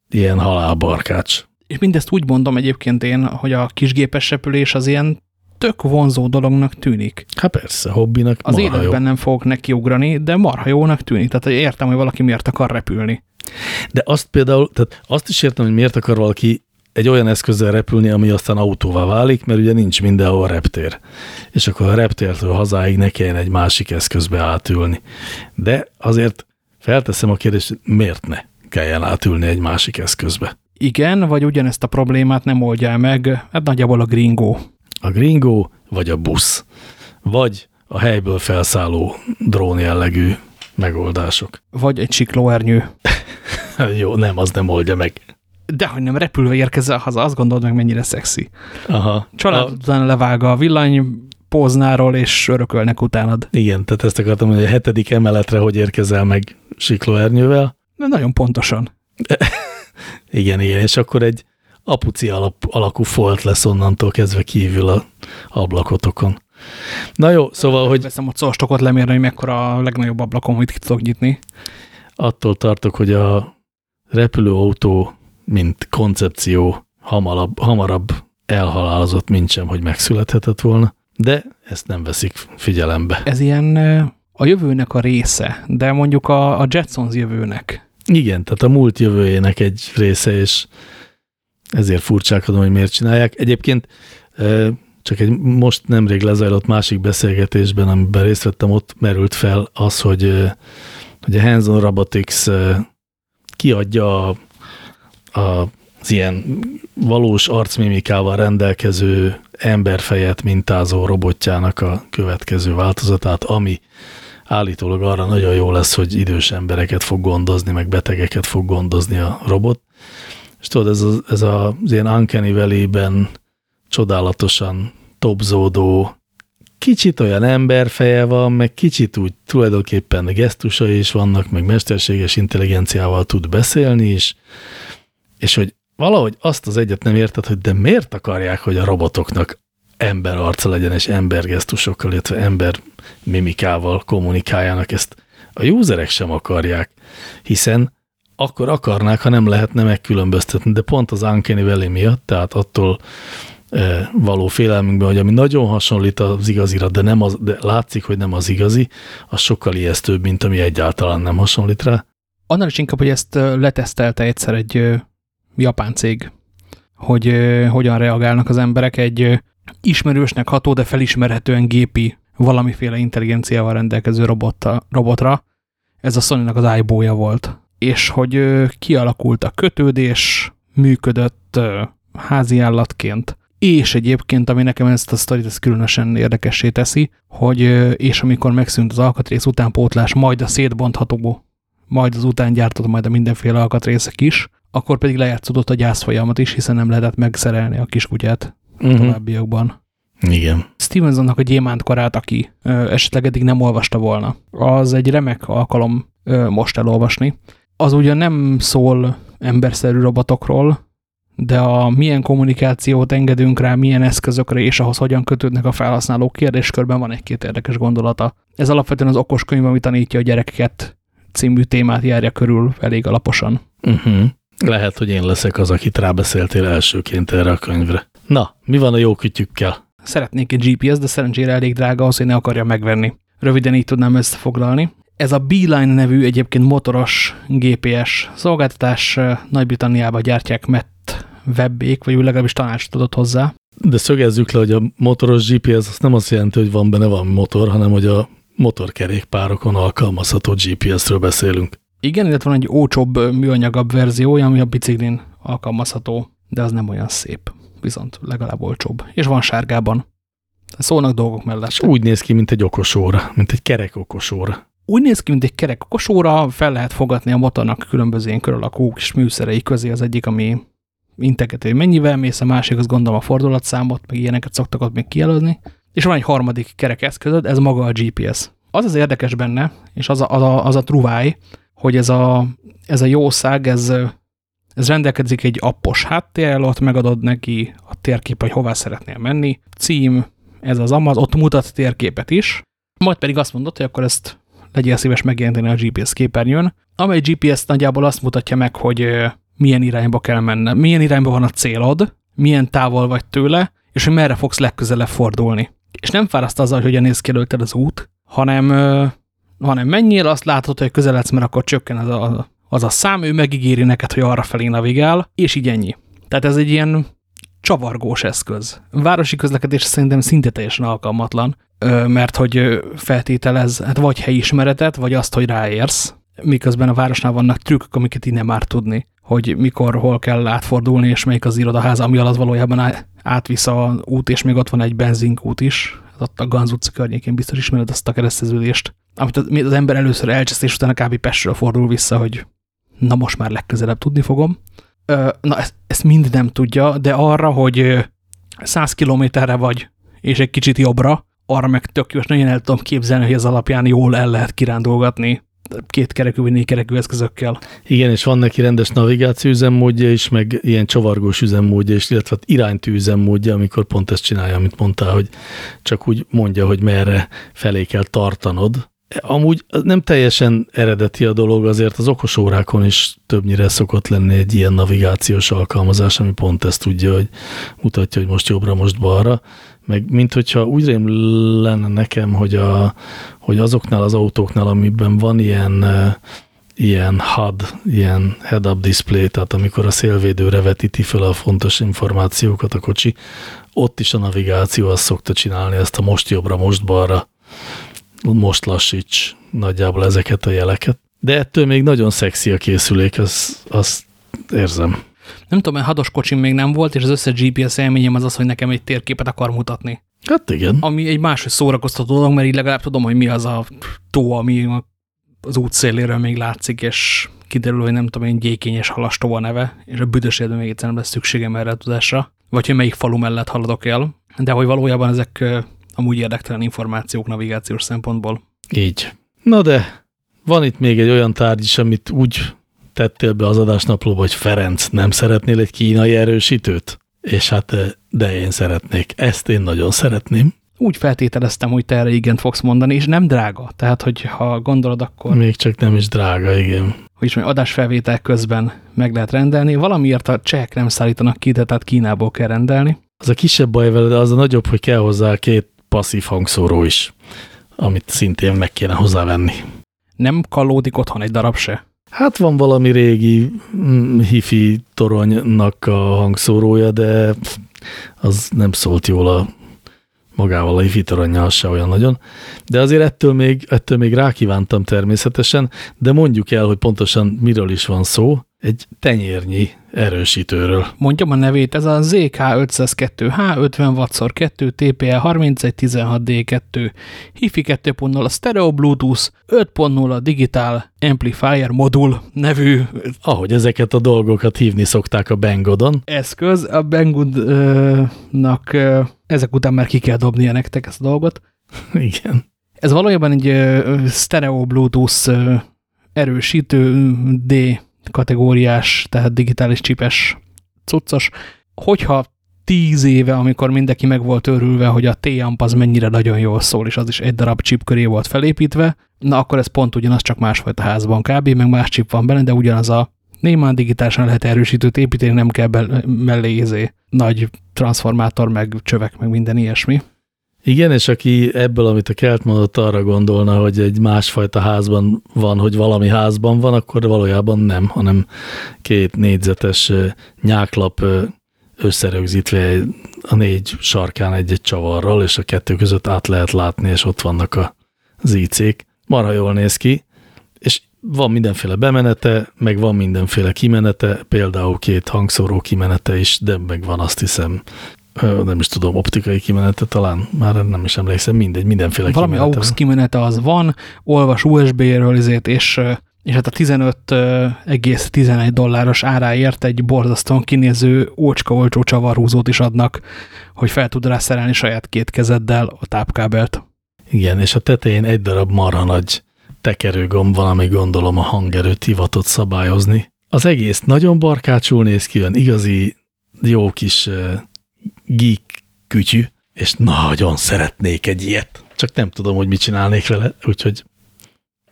ilyen halálbarkács. És mindezt úgy mondom egyébként én, hogy a kisgépes repülés az ilyen tök vonzó dolognak tűnik. Hát persze, hobbinak Az életben jó. nem fogok nekiugrani, de marha jónak tűnik. Tehát értem, hogy valaki miért akar repülni. De azt például, tehát azt is értem, hogy miért akar valaki egy olyan eszközzel repülni, ami aztán autóvá válik, mert ugye nincs mindenhol reptér. És akkor a reptértől hazáig ne kelljen egy másik eszközbe átülni. De azért felteszem a kérdést, miért ne kelljen átülni egy másik eszközbe? Igen, vagy ugyanezt a problémát nem oldja meg, hát nagyjából a gringo. A gringo, vagy a busz. Vagy a helyből felszálló drón jellegű megoldások. Vagy egy siklóernyő. <laughs> Jó, nem, az nem oldja meg. De hogy nem repülve érkezel haza, azt gondolod meg mennyire szexi. Aha. Család a... után levág a villany póznáról, és örökölnek utánad. Igen, tehát ezt akartam, hogy a hetedik emeletre hogy érkezel meg siklóernyővel. De nagyon pontosan. <laughs> igen, igen, és akkor egy apuci alap, alakú folt lesz onnantól kezdve kívül a ablakotokon. Na jó, szóval, hogy... Veszem a szostokot lemérni, hogy mekkora a legnagyobb ablakon, amit ki tudok nyitni. Attól tartok, hogy a repülőautó, mint koncepció hamarabb, hamarabb elhalálozott, mint sem, hogy megszülethetett volna, de ezt nem veszik figyelembe. Ez ilyen a jövőnek a része, de mondjuk a, a Jetsons jövőnek. Igen, tehát a múlt jövőjének egy része, és ezért furcsálkodom, hogy miért csinálják. Egyébként csak egy most nemrég lezajlott másik beszélgetésben, amiben részt vettem, ott merült fel az, hogy, hogy a Hanson Robotics kiadja a, a, az ilyen valós arcmimikával rendelkező emberfejet mintázó robotjának a következő változatát, ami állítólag arra nagyon jó lesz, hogy idős embereket fog gondozni, meg betegeket fog gondozni a robot. És tudod, ez, a, ez a, az ilyen Uncanny Valley-ben csodálatosan topzódó, kicsit olyan emberfeje van, meg kicsit úgy tulajdonképpen gesztusai is vannak, meg mesterséges intelligenciával tud beszélni is, és hogy valahogy azt az egyet nem érted, hogy de miért akarják, hogy a robotoknak ember arca legyen, és embergesztusokkal, illetve ember mimikával kommunikáljanak, ezt a userek sem akarják, hiszen akkor akarnák, ha nem lehetne megkülönböztetni, de pont az Uncanny Valley miatt, tehát attól való félelmünkben, hogy ami nagyon hasonlít az igazira, de, nem az, de látszik, hogy nem az igazi, az sokkal ijesztőbb, mint ami egyáltalán nem hasonlít rá. Annál is inkább, hogy ezt letesztelte egyszer egy japán cég. hogy hogyan reagálnak az emberek egy ismerősnek ható, de felismerhetően gépi valamiféle intelligenciával rendelkező robotta, robotra. Ez a sony az iBoya volt. És hogy kialakult a kötődés, működött házi állatként, és egyébként, ami nekem ezt a sztorit ezt különösen érdekessé teszi, hogy és amikor megszűnt az alkatrész utánpótlás, majd a szétbontható, majd az után gyártott majd a mindenféle alkatrészek is, akkor pedig lejátszódott a gyászfolyamat is, hiszen nem lehetett megszerelni a kiskutyát uh -huh. továbbiakban. Igen. Stevensonnak a gyémánt korát, aki ö, esetleg eddig nem olvasta volna, az egy remek alkalom ö, most elolvasni. Az ugyan nem szól emberszerű robotokról, de a milyen kommunikációt engedünk rá, milyen eszközökre és ahhoz hogyan kötődnek a felhasználók kérdéskörben van egy-két érdekes gondolata. Ez alapvetően az okos könyv, ami tanítja a gyerekeket című témát járja körül elég alaposan. Uh mhm. -huh. Lehet, hogy én leszek az, akit rábeszéltél elsőként erre a könyvre. Na, mi van a jó kütyükkel? Szeretnék egy GPS, de szerencsére elég drága az, hogy ne akarja megvenni. Röviden így tudnám összefoglalni. Ez a Beeline nevű egyébként motoros GPS szolgáltatás Nagy-Britanniában gyártják Met webbék, vagy úgy legalábbis tanácsot adott hozzá. De szögezzük le, hogy a motoros GPS az nem azt jelenti, hogy van benne van motor, hanem hogy a motorkerékpárokon alkalmazható GPS-ről beszélünk. Igen, illetve van egy ócsóbb, műanyagabb verziója, ami a biciklin alkalmazható, de az nem olyan szép, viszont legalább olcsóbb. És van sárgában. Szólnak dolgok mellett. És úgy néz ki, mint egy okosóra, mint egy kerek okosóra. Úgy néz ki, mint egy kerek okosóra, fel lehet fogatni a motornak különböző ilyen körülakú kis műszerei közé az egyik, ami integető, hogy mennyivel mész, a másik az gondolom a fordulatszámot, meg ilyeneket szoktak ott még kijelölni. És van egy harmadik kerekeszközöd, ez maga a GPS. Az az érdekes benne, és az a, az a, az a truváj, hogy ez a, ez a jószág, ez, ez rendelkezik egy appos háttérrel, ott megadod neki a térkép, hogy hová szeretnél menni, cím, ez az amaz, ott mutat térképet is, majd pedig azt mondod, hogy akkor ezt legyél szíves megjelenteni a GPS képernyőn, amely GPS nagyjából azt mutatja meg, hogy milyen irányba kell menned, milyen irányba van a célod, milyen távol vagy tőle, és hogy merre fogsz legközelebb fordulni. És nem fáraszt azzal, hogy hogyan néz ki előtted az út, hanem, hanem mennyire azt látod, hogy közeledsz, mert akkor csökken az a, az a szám, ő megígéri neked, hogy arra felé navigál, és így ennyi. Tehát ez egy ilyen csavargós eszköz. Városi közlekedés szerintem szinte teljesen alkalmatlan, mert hogy feltételez hát vagy helyismeretet, vagy azt, hogy ráérsz, miközben a városnál vannak trükkök, amiket innen már tudni hogy mikor, hol kell átfordulni, és melyik az irodaház, ami alatt valójában átvisz a út, és még ott van egy benzinkút is. Ott a Ganz utca környékén biztos ismered azt a kereszteződést, amit az ember először elcseszt, és utána kb. Pestről fordul vissza, hogy na most már legközelebb tudni fogom. Na ezt, ezt mind nem tudja, de arra, hogy 100 kilométerre vagy, és egy kicsit jobbra, arra meg tök jó, és nagyon el tudom képzelni, hogy az alapján jól el lehet kirándolgatni két kerekű vagy négy kerekű eszközökkel. Igen, és van neki rendes navigáció üzemmódja is, meg ilyen csavargós üzemmódja is, illetve iránytű üzemmódja, amikor pont ezt csinálja, amit mondtál, hogy csak úgy mondja, hogy merre felé kell tartanod. Amúgy nem teljesen eredeti a dolog, azért az okos órákon is többnyire szokott lenni egy ilyen navigációs alkalmazás, ami pont ezt tudja, hogy mutatja, hogy most jobbra, most balra, meg mint hogyha úgy rém lenne nekem, hogy, a, hogy azoknál az autóknál, amiben van ilyen, ilyen HUD, ilyen head-up display, tehát amikor a szélvédőre vetíti fel a fontos információkat a kocsi, ott is a navigáció azt szokta csinálni, ezt a most jobbra, most balra, most lassíts nagyjából ezeket a jeleket. De ettől még nagyon szexi a készülék, azt, azt érzem. Nem tudom, hados kocsim még nem volt, és az összes GPS élményem az az, hogy nekem egy térképet akar mutatni. Hát igen. Ami egy máshogy szórakoztató dolog, mert így legalább tudom, hogy mi az a tó, ami az út széléről még látszik, és kiderül, hogy nem tudom én, gyékényes halastó a neve, és a büdös még egyszer nem lesz szükségem erre a tudásra, vagy hogy melyik falu mellett haladok el, de hogy valójában ezek amúgy érdektelen információk navigációs szempontból. Így. Na de van itt még egy olyan tárgy is, amit úgy tettél be az adásnaplóba, hogy Ferenc, nem szeretnél egy kínai erősítőt? És hát, de én szeretnék. Ezt én nagyon szeretném. Úgy feltételeztem, hogy te erre igent fogsz mondani, és nem drága. Tehát, hogy ha gondolod, akkor... Még csak nem is drága, igen. Hogy is adásfelvétel közben meg lehet rendelni. Valamiért a csehek nem szállítanak ki, de tehát Kínából kell rendelni. Az a kisebb baj vele, de az a nagyobb, hogy kell hozzá két passzív hangszóró is, amit szintén meg kéne hozzávenni. Nem kalódik otthon egy darab se? Hát van valami régi mm, hifi toronynak a hangszórója, de az nem szólt jól a magával a hifi toronnyal se olyan nagyon. De azért ettől még, ettől még rákívántam természetesen, de mondjuk el, hogy pontosan miről is van szó egy tenyérnyi erősítőről. Mondjam a nevét, ez a ZK502H 50 Watt 2 TPL 3116D2 HiFi 2.0 Stereo Bluetooth 5.0 Digital Amplifier Modul nevű Ahogy ezeket a dolgokat hívni szokták a Bengodon. eszköz. A Banggood-nak ezek után már ki kell dobnia nektek ezt a dolgot. Igen. Ez valójában egy stereo Bluetooth erősítő D kategóriás, tehát digitális csipes cuccos. Hogyha tíz éve, amikor mindenki meg volt örülve, hogy a T-amp az mennyire nagyon jól szól, és az is egy darab chip köré volt felépítve, na akkor ez pont ugyanaz, csak másfajta házban kb. meg más chip van benne, de ugyanaz a némán digitálisan lehet erősítőt építeni, nem kell mellé izé, nagy transformátor, meg csövek, meg minden ilyesmi. Igen, és aki ebből, amit a Kelt mondott, arra gondolna, hogy egy másfajta házban van, hogy valami házban van, akkor valójában nem, hanem két négyzetes nyáklap összerögzítve a négy sarkán egy-egy csavarral, és a kettő között át lehet látni, és ott vannak a zícék. Marha jól néz ki, és van mindenféle bemenete, meg van mindenféle kimenete, például két hangszóró kimenete is, de meg van azt hiszem, nem is tudom, optikai kimenete talán, már nem is emlékszem, mindegy, mindenféle Valami kimenete AUX kimenete az van, olvas USB-ről izét, és, és hát a 15,11 dolláros áráért egy borzasztóan kinéző, ócska olcsó csavarhúzót is adnak, hogy fel tud rá szerelni saját két kezeddel a tápkábelt. Igen, és a tetején egy darab marha nagy tekerőgomb van, ami gondolom a hangerőt hivatott szabályozni. Az egész nagyon barkácsul néz ki, olyan igazi jó kis geek kütyű, és nagyon szeretnék egy ilyet. Csak nem tudom, hogy mit csinálnék vele, úgyhogy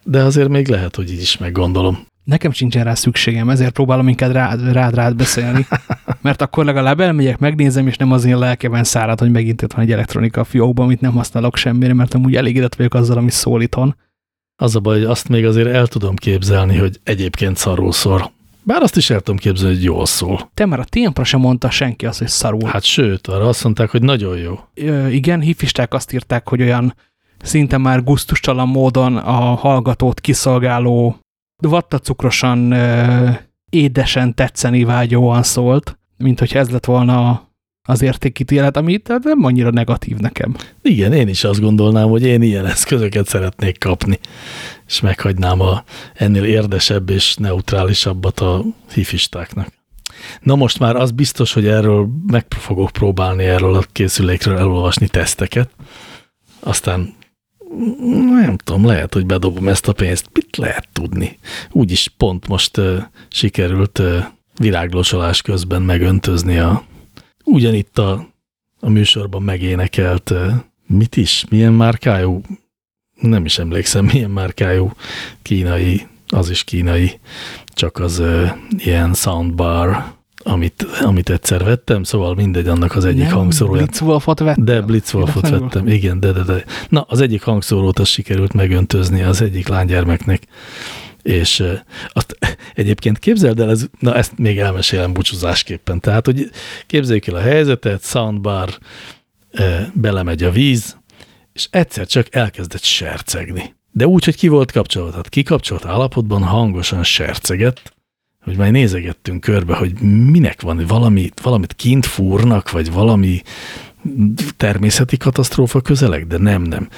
de azért még lehet, hogy így is meggondolom. Nekem sincsen rá szükségem, ezért próbálom inkább rád, rád, rád beszélni, <laughs> mert akkor legalább elmegyek, megnézem, és nem az én lelkeben szárad, hogy megint itt van egy elektronika a fiókban, amit nem használok semmire, mert amúgy elégedett vagyok azzal, ami szól itthon. Az a baj, hogy azt még azért el tudom képzelni, hogy egyébként szarul szor. Bár azt is el tudom képzelni, hogy jól szól. Te már a témpra sem mondta senki azt, hogy szarul. Hát sőt, arra azt mondták, hogy nagyon jó. Ö, igen, hifisták azt írták, hogy olyan szinte már gusztustalan módon a hallgatót kiszolgáló, vattacukrosan, ö, édesen tetszeni vágyóan szólt, mint hogy ez lett volna az értékítélet, ami tehát nem annyira negatív nekem. Igen, én is azt gondolnám, hogy én ilyen eszközöket szeretnék kapni, és meghagynám a ennél érdesebb és neutrálisabbat a hifistáknak. Na most már az biztos, hogy erről meg fogok próbálni erről a készülékről elolvasni teszteket, aztán nem tudom, lehet, hogy bedobom ezt a pénzt. Mit lehet tudni? Úgyis pont most uh, sikerült uh, viráglosolás közben megöntözni a ugyanitt a, a műsorban megénekelt, uh, mit is, milyen márkájú, nem is emlékszem, <laughs> milyen márkájú kínai, az is kínai, csak az uh, ilyen soundbar, amit, amit egyszer vettem, szóval mindegy, annak az egyik hangszóróját. Blitzwolfot vettem. De Blitzwolfot vettem, igen, de, de, de. Na, az egyik hangszórót azt sikerült megöntözni az egyik lánygyermeknek, és azt <laughs> egyébként képzeld el, ez, na ezt még elmesélem búcsúzásképpen. Tehát, hogy képzeljük el a helyzetet, soundbar, belemegy a víz, és egyszer csak elkezdett sercegni. De úgy, hogy ki volt kapcsolva, tehát kikapcsolt állapotban hangosan serceget, hogy már nézegettünk körbe, hogy minek van, valami, valamit kint fúrnak, vagy valami természeti katasztrófa közeleg, de nem, nem.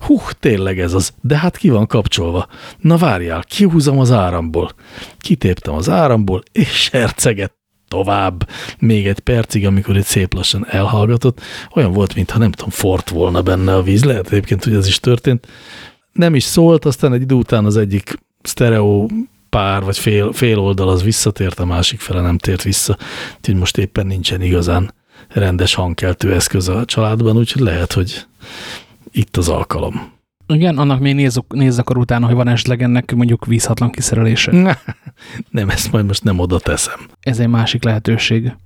Hú, tényleg ez az, de hát ki van kapcsolva. Na várjál, kihúzom az áramból. Kitéptem az áramból, és serceget tovább, még egy percig, amikor itt szép lassan elhallgatott. Olyan volt, mintha nem tudom, fort volna benne a víz. Lehet egyébként, hogy ez is történt. Nem is szólt, aztán egy idő után az egyik sztereó pár vagy fél, fél oldal az visszatért, a másik fele nem tért vissza. Úgyhogy most éppen nincsen igazán rendes hangkeltő eszköz a családban, úgyhogy lehet, hogy itt az alkalom. Igen, annak még nézzük, nézz akkor utána, hogy van esetleg ennek mondjuk vízhatlan kiszerelése. <laughs> Nem, ezt majd most nem oda teszem. Ez egy másik lehetőség.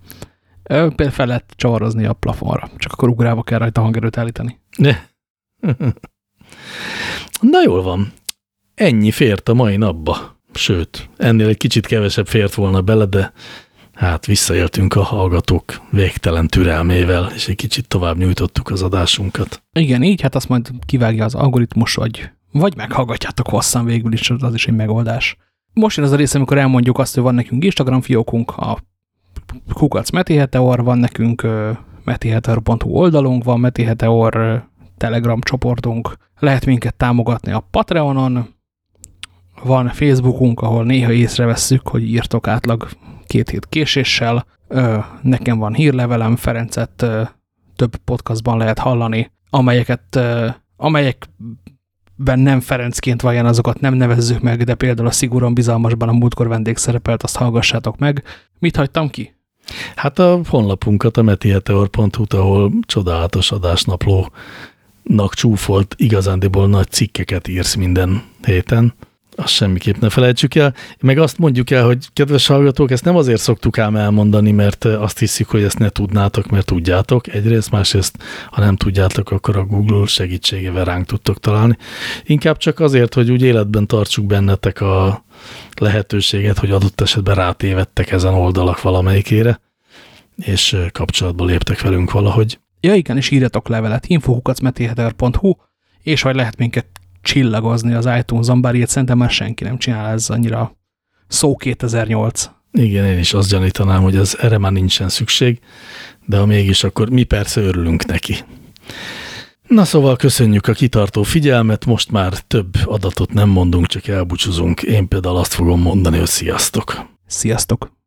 Például fel lehet csavarozni a plafonra, csak akkor ugrálva kell rajta hangerőt állítani. Ne. <laughs> Na jól van. Ennyi fért a mai napba. Sőt, ennél egy kicsit kevesebb fért volna bele, de hát visszaéltünk a hallgatók végtelen türelmével, és egy kicsit tovább nyújtottuk az adásunkat. Igen, így, hát azt majd kivágja az algoritmus, vagy, vagy meghallgatjátok hosszan végül is, az is egy megoldás. Most jön az a rész, amikor elmondjuk azt, hogy van nekünk Instagram fiókunk, a kukac Meti Heteor, van nekünk metiheteor.hu oldalunk, van Meti Heteor uh, Telegram csoportunk, lehet minket támogatni a Patreonon, van Facebookunk, ahol néha észrevesszük, hogy írtok átlag két hét késéssel. Nekem van hírlevelem, Ferencet több podcastban lehet hallani, amelyeket, amelyekben nem Ferencként vajon azokat nem nevezzük meg, de például a szigorúan bizalmasban a múltkor vendég szerepelt, azt hallgassátok meg. Mit hagytam ki? Hát a honlapunkat, a metiheteor.hu-t, ahol csodálatos adásnaplónak csúfolt, igazándiból nagy cikkeket írsz minden héten azt semmiképp ne felejtsük el. Meg azt mondjuk el, hogy kedves hallgatók, ezt nem azért szoktuk ám elmondani, mert azt hiszük, hogy ezt ne tudnátok, mert tudjátok. Egyrészt, másrészt, ha nem tudjátok, akkor a Google segítségével ránk tudtok találni. Inkább csak azért, hogy úgy életben tartsuk bennetek a lehetőséget, hogy adott esetben rátévedtek ezen oldalak valamelyikére, és kapcsolatba léptek velünk valahogy. Ja igen, és írjatok levelet infokukacmetiheter.hu, és vagy lehet minket csillagozni az iTunes-on, bár ilyet szerintem már senki nem csinál, ez annyira szó 2008. Igen, én is azt gyanítanám, hogy az erre már nincsen szükség, de ha mégis, akkor mi persze örülünk neki. Na szóval köszönjük a kitartó figyelmet, most már több adatot nem mondunk, csak elbúcsúzunk. Én például azt fogom mondani, hogy sziasztok. Sziasztok.